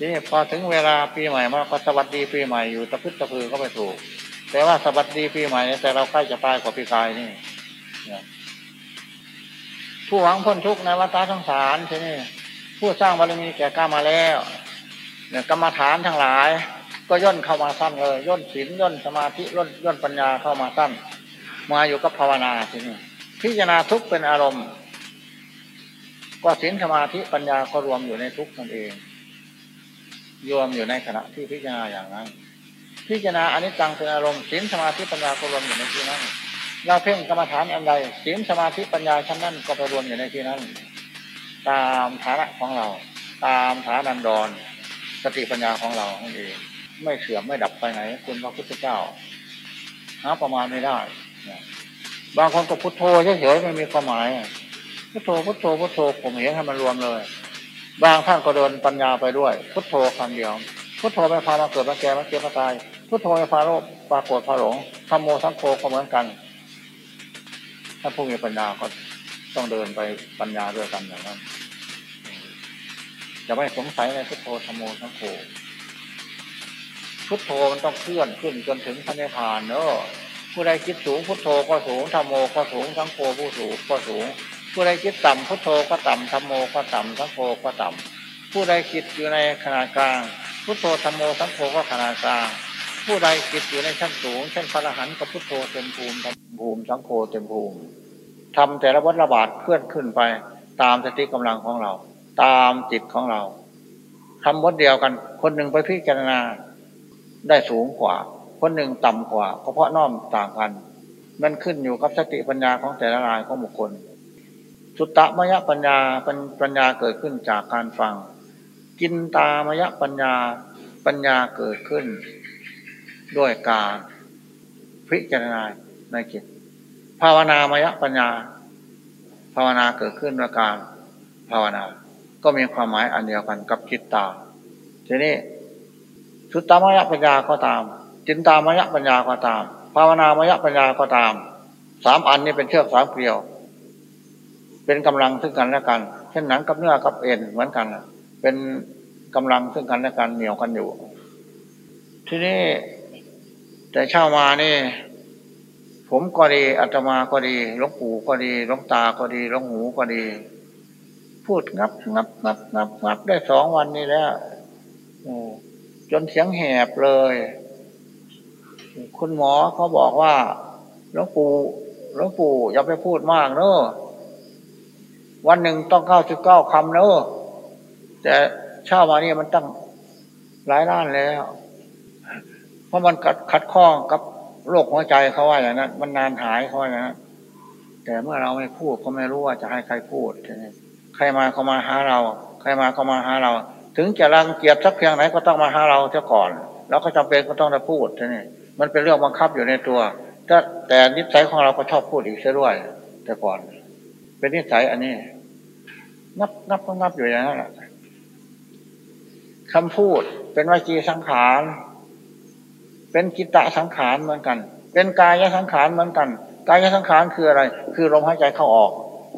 นี่พอถึงเวลาปีใหม่มาก็สวัสดีปีใหม่อยู่ตะพึดตะพือก็ไม่ถูก แต่ว่าสวัสดีปีใหม่ แต่เราใกล้จะตายกว่าปีกายนี่ผู้หวังพ้นทุกข์ในวัฏทั้งสารทีนี้ผู้สร้างบารมีแก่กล้ามาแล้วเนี่ยกรรมฐานทั้งหลาย ก็ย่นเข้ามาสั้นเลยย่นศีลย่นสมาธิย่นย่นปัญญาเข้ามาสั้น มาอยู่กับภาวนาทีนี้พิจารณาทุกเป็นอารมณ์ ก็ศีลสมาธิปัญญาก็รวมอยู่ในทุกนั่นเอง รวมอยู่ในขณะที่พิจารณาอย่างนั้น พิจารณาอนิจจังเป็นอารมณ์ศีลสมาธิปัญญาก็รวมอยู่ในที่นั้นเราเพ่งกรรมฐานอันใดศีลสมาธิปัญญาชั้นนั้นก็ไปรวมอยู่ในที่นั้น ตามฐานะของเรา ตามฐานันดร สติปัญญาของเรานั่นเองไม่เสื่อมไม่ดับไปไหน คุณพระพุทธเจ้าหาประมาณไม่ได้บางคนก็พุทโธเฉยๆไม่มีความหมาย พุทโธพุทโธพุทโธผมเห็นให้มันรวมเลยบางท่านก็เดินปัญญาไปด้วย พุทโธคำเดียว พุทโธไม่พามาเกิดมาแก่มาเก็บมาตาย พุทโธไม่พาโลภปรากฏพาหลงธรรมโมสังโฆก็เหมือนกัน ถ้าผู้มีปัญญาก็ต้องเดินไปปัญญาด้วยกันอย่างนั้นจะไม่สงสัยในพุทโธธรรมโมสังโฆพุทโธมันต้องเคลื่อนขึ้นจนถึงพระนิพพานเนอะผู้ใดคิดสูงพุทโธก็สูงธรรมโมก็สูงสังโฆผู้สูงก็สูง ผู้ใดคิดต่ำพุทโธก็ต่ำธรรมโมก็ต่ำสังโฆก็ต่ำผู้ใดคิดอยู่ในขนาดกลาง พุทโธธรรมโมสังโฆก็ขนาดกลาง ผู้ใดคิดอยู่ในชั้นสูงเช่นพระอรหันต์กับพุทโธเต็มภูมิภูมิสังโฆเต็มภูมิทำแต่ละวัฏระบาดเคลื่อนขึ้นไป ตามสติกำลังของเรา ตามจิตของเราทำวัดเดียวกัน คนหนึ่งไปพิจารณาได้สูงกว่า คนหนึ่งต่ำกว่า เพราะน้อมต่างกัน มันขึ้นอยู่กับสติปัญญาของแต่ละรายของบุคคล สุตตมยปัญญาปัญญาเกิดขึ้นจากการฟัง กินตามยปัญญาปัญญาเกิดขึ้น ด้วยการพิจารณาในจิตภาวนามยปัญญา ภาวนาเกิดขึ้นด้วยการภาวนา ก็มีความหมายอันเดียวกันกับจิตตาทีนี้สุตตามยปัญญาก็ตาม จินตามยปัญญาก็ตาม ภาวนามยปัญญาก็ตามสามอันนี้เป็นเชือกสามเกลียว เป็นกำลังซึ่งกันและกัน เช่นหนังกับเนื้อกับเอ็นเหมือนกัน เป็นกำลังซึ่งกันและกันเหนียวกันอยู่ ทีนี้แต่เช่ามานี่ ผมก็ดีอาตมาก็ดีหลวงปู่ก็ดีหลวงตาก็ดีหลวงหูก็ดี พูดงับงับงับงับงับได้สองวันนี้แล้วจนเสียงแหบเลย คุณหมอเขาบอกว่าหลวงปู่หลวงปู่อย่าไปพูดมากเนอะ วันหนึ่งต้องเก้าสิบเก้าคำเนอะแต่เช่ามานี่มันตั้งหลายล้านแล้ว เพราะมันขัดขัดข้องกับโรคหัวใจเขาว่าอย่างนั้นมันนานหายเขาว่าอย่างนั้นแต่เมื่อเราไม่พูดก็ไม่รู้ว่าจะให้ใครพูดใครมาก็มาหาเรา ใครมาก็มาหาเรา ถึงจะรังเกียจสักเพียงไหนก็ต้องมาหาเราเสียก่อนแล้วก็จำเป็นก็ต้องได้พูดนี่มันเป็นเรื่องบังคับอยู่ในตัวแต่แต่นิสัยของเราก็ชอบพูดอีกเสียด้วย แต่ก่อน เป็นนิสัยอันนี้ นับนับนับอยู่อย่างนั้นแหละคำพูดเป็นวจีสังขาร เป็นกิตตสังขารเหมือนกัน เป็นกายสังขารเหมือนกัน กายสังขารคืออะไร คือลมหายใจเข้าออก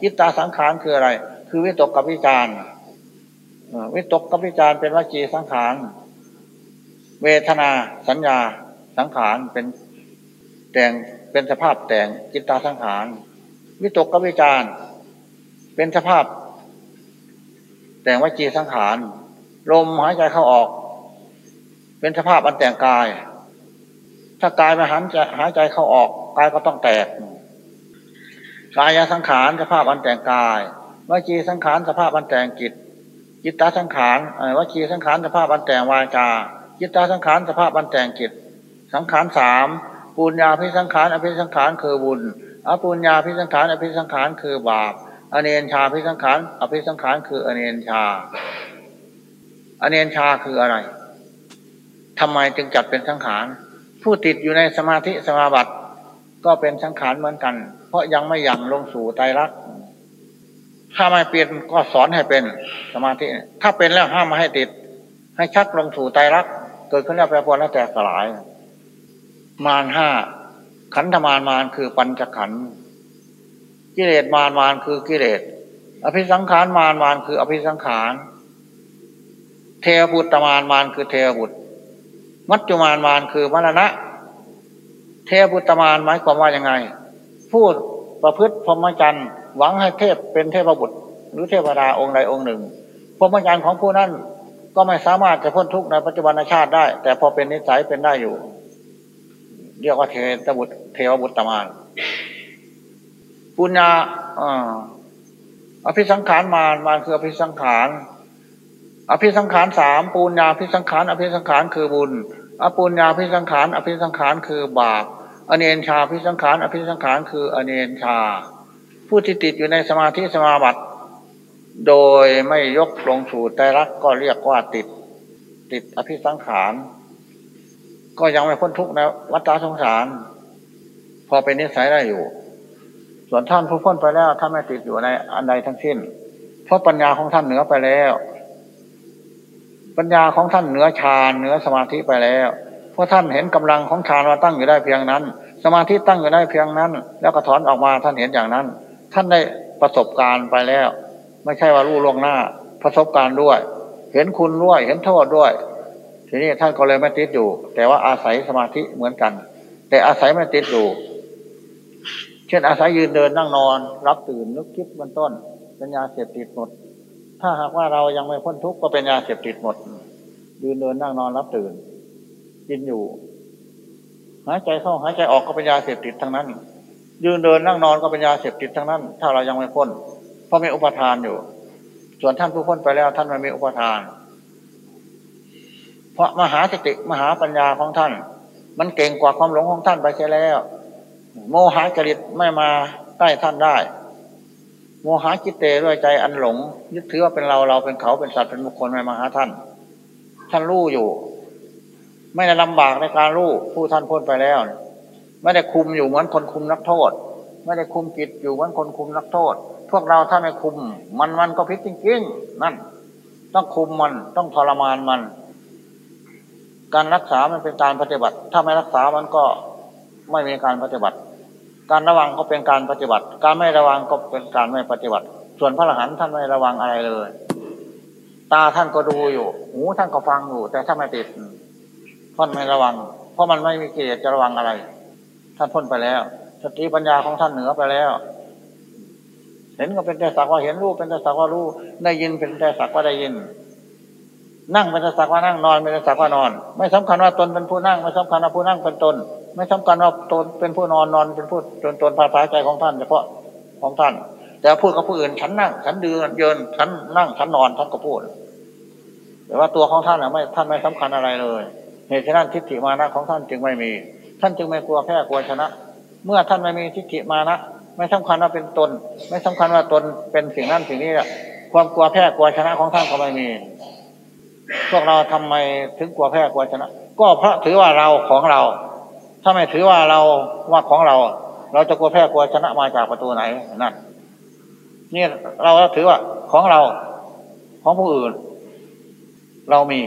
กิตตสังขารคืออะไร คือวิตกกับวิจารวิตกกับวิจารเป็นวจีสังขาร เวทนาสัญญาสังขารเป็นแต่งเป็นสภาพแต่งกิตตสังขาร วิตกกับวิจารเป็นสภาพ แต่งวจีสังขารลมหายใจเข้าออก เป็นสภาพอันแต่งกาย ถ้ากายมาหันจะหายใจเข้าออกกายก็ต้องแตกกายสังขารสภาพอันแต่งกายวจีสังขารสภาพอันแต่งจิตจิตตสังขารวจีสังขารสภาพอันแต่งวาจาจิตตสังขารสภาพอันแต่งจิต สังขารสามปุญญาพิสังขารอภิสังขารคือบุญอปุญญาพิสังขารอภิสังขารคือบาป อเนนชาพิสังขารอภิสังขารคืออเนนชา อเนนชาคืออะไรทำไมจึงจัดเป็นสังขาร ผู้ติดอยู่ในสมาธิสมาบัติ ก็เป็นสังขารเหมือนกัน เพราะยังไม่ยังลงสู่ไตรลักษณ์ถ้าไม่เปลี่ยนก็สอนให้เป็นสมาธิ ถ้าเป็นแล้วห้ามมาให้ติด ให้ชักลงสู่ไตรลักษณ์เกิดขึ้นแล้วแปรปรวนแล้วแตกสลาย มารห้าขันธมารมารคือปัญจขันธ์ กิเลสมารมารคือกิเลส อภิสังขารมารมารคืออภิสังขาร เทวบุตรมารมารคือเทวบุตร มัจจุมารมารคือมรณะ เทวบุตรมารหมายความว่ายังไง พูดประพฤติพรหมจรรย์หวังให้เทพเป็นเทพบุตร หรือเทพดาองค์ใดองค์หนึ่งพรหมจรรย์ของผู้นั้นก็ไม่สามารถจะพ้นทุกข์ในปัจจุบันชาติได้ แต่พอเป็นนิสัยเป็นได้อยู่ เรียกว่าเทวบุตรเทวบุตรมาร ปุญญาอภิสังขารมารมารคืออภิสังขาร อภิสังขารสามปูญญาภิสังขารอภิสังขารคือบุญ อปุญญาภิสังขารอภิสังขารคือบาปอเนนชาภิสังขารอภิสังขารคืออเนนชา ผู้ที่ติดอยู่ในสมาธิสมาบัติโดยไม่ยกลงสู่ไตรักก็เรียกว่าติด ติดอภิสังขาร ก็ยังไม่พ้นทุกข์ในวัฏสงสาร พอเป็นนิสัยได้อยู่ ส่วนท่านผู้พ้นไปแล้วท่านไม่ติดอยู่ในอันใดทั้งสิ้น เพราะปัญญาของท่านเหนือไปแล้ว ปัญญาของท่านเหนือฌานเหนือสมาธิไปแล้ว เพราะท่านเห็นกำลังของฌานว่าตั้งอยู่ได้เพียงนั้น สมาธิตั้งอยู่ได้เพียงนั้น แล้วก็ถอนออกมาท่านเห็นอย่างนั้น ท่านได้ประสบการณ์ไปแล้ว ไม่ใช่ว่ารู้ล่วงหน้า ประสบการณ์ด้วย เห็นคุณด้วยเห็นโทษด้วย ทีนี้ท่านก็เลยไม่ติดอยู่ แต่ว่าอาศัยสมาธิเหมือนกัน แต่อาศัยไม่ติดอยู่ เช่นอาศัยยืนเดินนั่งนอน รับตื่นนึกคิดบนต้น เปัญญาเสพติดหมด ถ้าหากว่าเรายังไม่พ้นทุกข์ก็เป็นยาเสพติดหมด ยืนเดินนั่งนอนรับตื่น กินอยู่หายใจเข้าหายใจออกก็เป็นยาเสพติดทั้งนั้น ยืนเดินนั่งนอนก็เป็นยาเสพติดทั้งนั้น ถ้าเรายังไม่พ้นเพราะมีอุปทานอยู่ ส่วนท่านผู้พ้นไปแล้วท่านไม่มีอุปทาน เพราะมหาสติมหาปัญญาของท่าน มันเก่งกว่าความหลงของท่านไปเสียแล้ว โมหะจริตไม่มาใต้ท่านได้ โมหะกิเตด้วยใจอันหลง ยึดถือว่าเป็นเราเราเป็นเขาเป็นสัตว์เป็นบุคคลไม่มาหาท่าน ท่านรู้อยู่ ไม่ได้ลำบากในการรู้ผู้ท่านพ้นไปแล้ว ไม่ได้คุมอยู่เหมือนคนคุมนักโทษ ไม่ได้คุมจิตอยู่เหมือนคนคุมนักโทษ พวกเราถ้าไม่คุม มันมันก็พิษจริงๆนั่น ต้องคุมมันต้องทรมานมัน การรักษามันเป็นการปฏิบัติ ถ้าไม่รักษามันก็ ไม่มีการปฏิบัติ การระวังก็เป็นการปฏิบัติ การไม่ระวังก็เป็นการไม่ปฏิบัติ ส่วนพระอรหันต์ท่านไม่ระวังอะไรเลย ตาท่านก็ดูอยู่ หูท่านก็ฟังอยู่ แต่ถ้าไม่ติดท่านไม่ระวัง เพราะมันไม่มีเกียรติจะระวังอะไร ท่านพ้นไปแล้วสติปัญญาของท่านเหนือไปแล้ว เห็นก็เป็นแต่สักว่าเห็นรูปเป็นแต่สักว่ารู้ได้ยินเป็นแต่สักว่าได้ยินนั่งเป็นแต่สักว่านั่งนอนเป็นแต่สักว่านอน ไม่สำคัญว่าตนเป็นผู้นั่ง ไม่สำคัญว่าผู้นั่งเป็นตน ไม่สำคัญว่าตนเป็นผู้นอนนอนเป็นผู้ตนตนภาษาใจของท่านเฉพาะของท่าน แต่พูดกับผู้อื่นฉันนั่งฉันเดินเยินฉันนั่งฉันนอนท่านก็พูด แต่ว่าตัวของท่านอะไม่ท่านไม่สำคัญอะไรเลยเหตุฉะนั้นทิฏฐิมานะของท่านจึงไม่มี ท่านจึงไม่กลัวแพ้กลัวชนะ เมื่อท่านไม่มีทิฏฐิมานะไม่สำคัญว่าเป็นตน ไม่สำคัญว่าตนเป็นสิ่งนั้นสิ่งนี้ความกลัวแพ้กลัวชนะของท่านก็ไม่มี พวกเราทำไมถึงกลัวแพ้กลัวชนะ ก็เพราะถือว่าเราของเรา ถ้าไม่ถือว่าเราว่าของเรา เราจะกลัวแพ้กลัวชนะมาจากประตูไหนนั่นนี่เราถือว่าของเรา ของผู้อื่น เรามี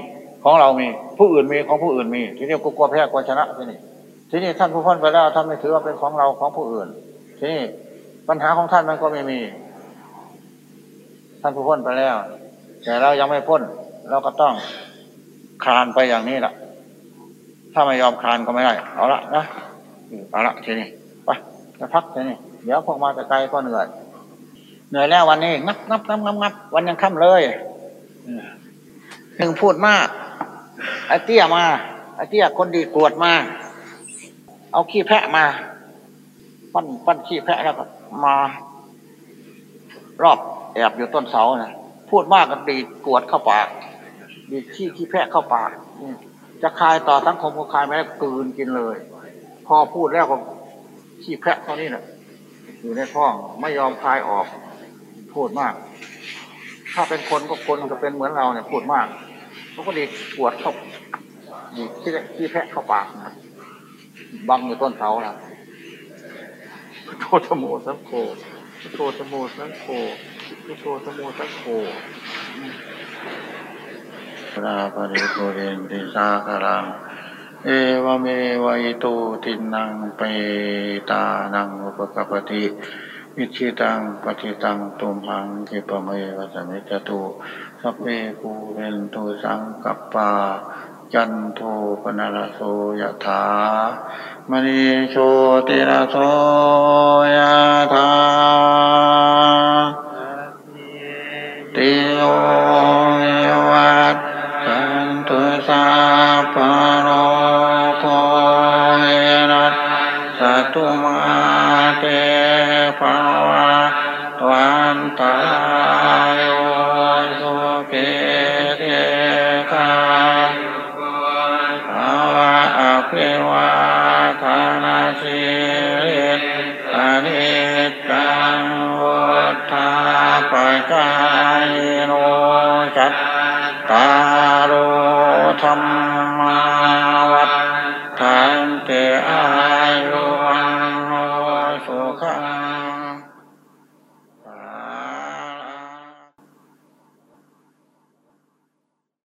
ของเรามี ผู้อื่นมีของผู้อื่นมี ทีนี้กลัวแพ้กลัวชนะทีนี้ทีนี้ท่านผู้พ้นไปแล้วท่านไม่ถือว่าเป็นของเราของผู้อื่น ทีนี้ปัญหาของท่านมันก็ไม่มี ท่านผู้พ้นไปแล้ว แต่เรายังไม่พ้น เราก็ต้องคลานไปอย่างนี้แหละ ถ้าไม่ยอมคลานก็ไม่ได้ เอาละนะเอาละทีนี้ไปจะพักทีนี้เดี๋ยวพวกมาแต่ไกลก็เหนื่อยเหนื่อยแล้ววันนี้งับงับงับงับงับวันยังค่ำเลยหนึ่งพูดมากไอเตี้ยมาไอเตี้ยคนดีกรวดมา เอาขี้แพะมาปั้นปั้นขี้แพะแล้วก็มา รอบแอบอยู่ต้นเสานะพูดมากก็ดีกวดเข้าปากดีขี้ขี้แพะเข้าปาก จะคายต่อสังคมก็คายไม่ได้กลืนกินเลย พอพูดแล้วก็ขี้แพะเท่านี้แหละอยู่ในท้องไม่ยอมคายออก พูดมาก ถ้าเป็นคนก็คนก็เป็นเหมือนเราเนี่ยพูดมากเขาก็ดีปวดเข้าดีที่ที่แพะเข้าปากนะบังอยู่ต้นเสาแล้วโทสโมสังโฆโทสโมสังโฆโทสโมสังโฆ ราปริโภเรนติสาคารัง เอวเมวัยโตตินังเปตานังอุปกปติวิชิตังปฏิตังตุมหังกิปเมวัสมิจตุสัพเพภูเรนตุสังกัปปาจันโทปนารโสยถามณีโชติรโสยถาติโยวัต ตุสัพพโรโคนัสตุมาเตภว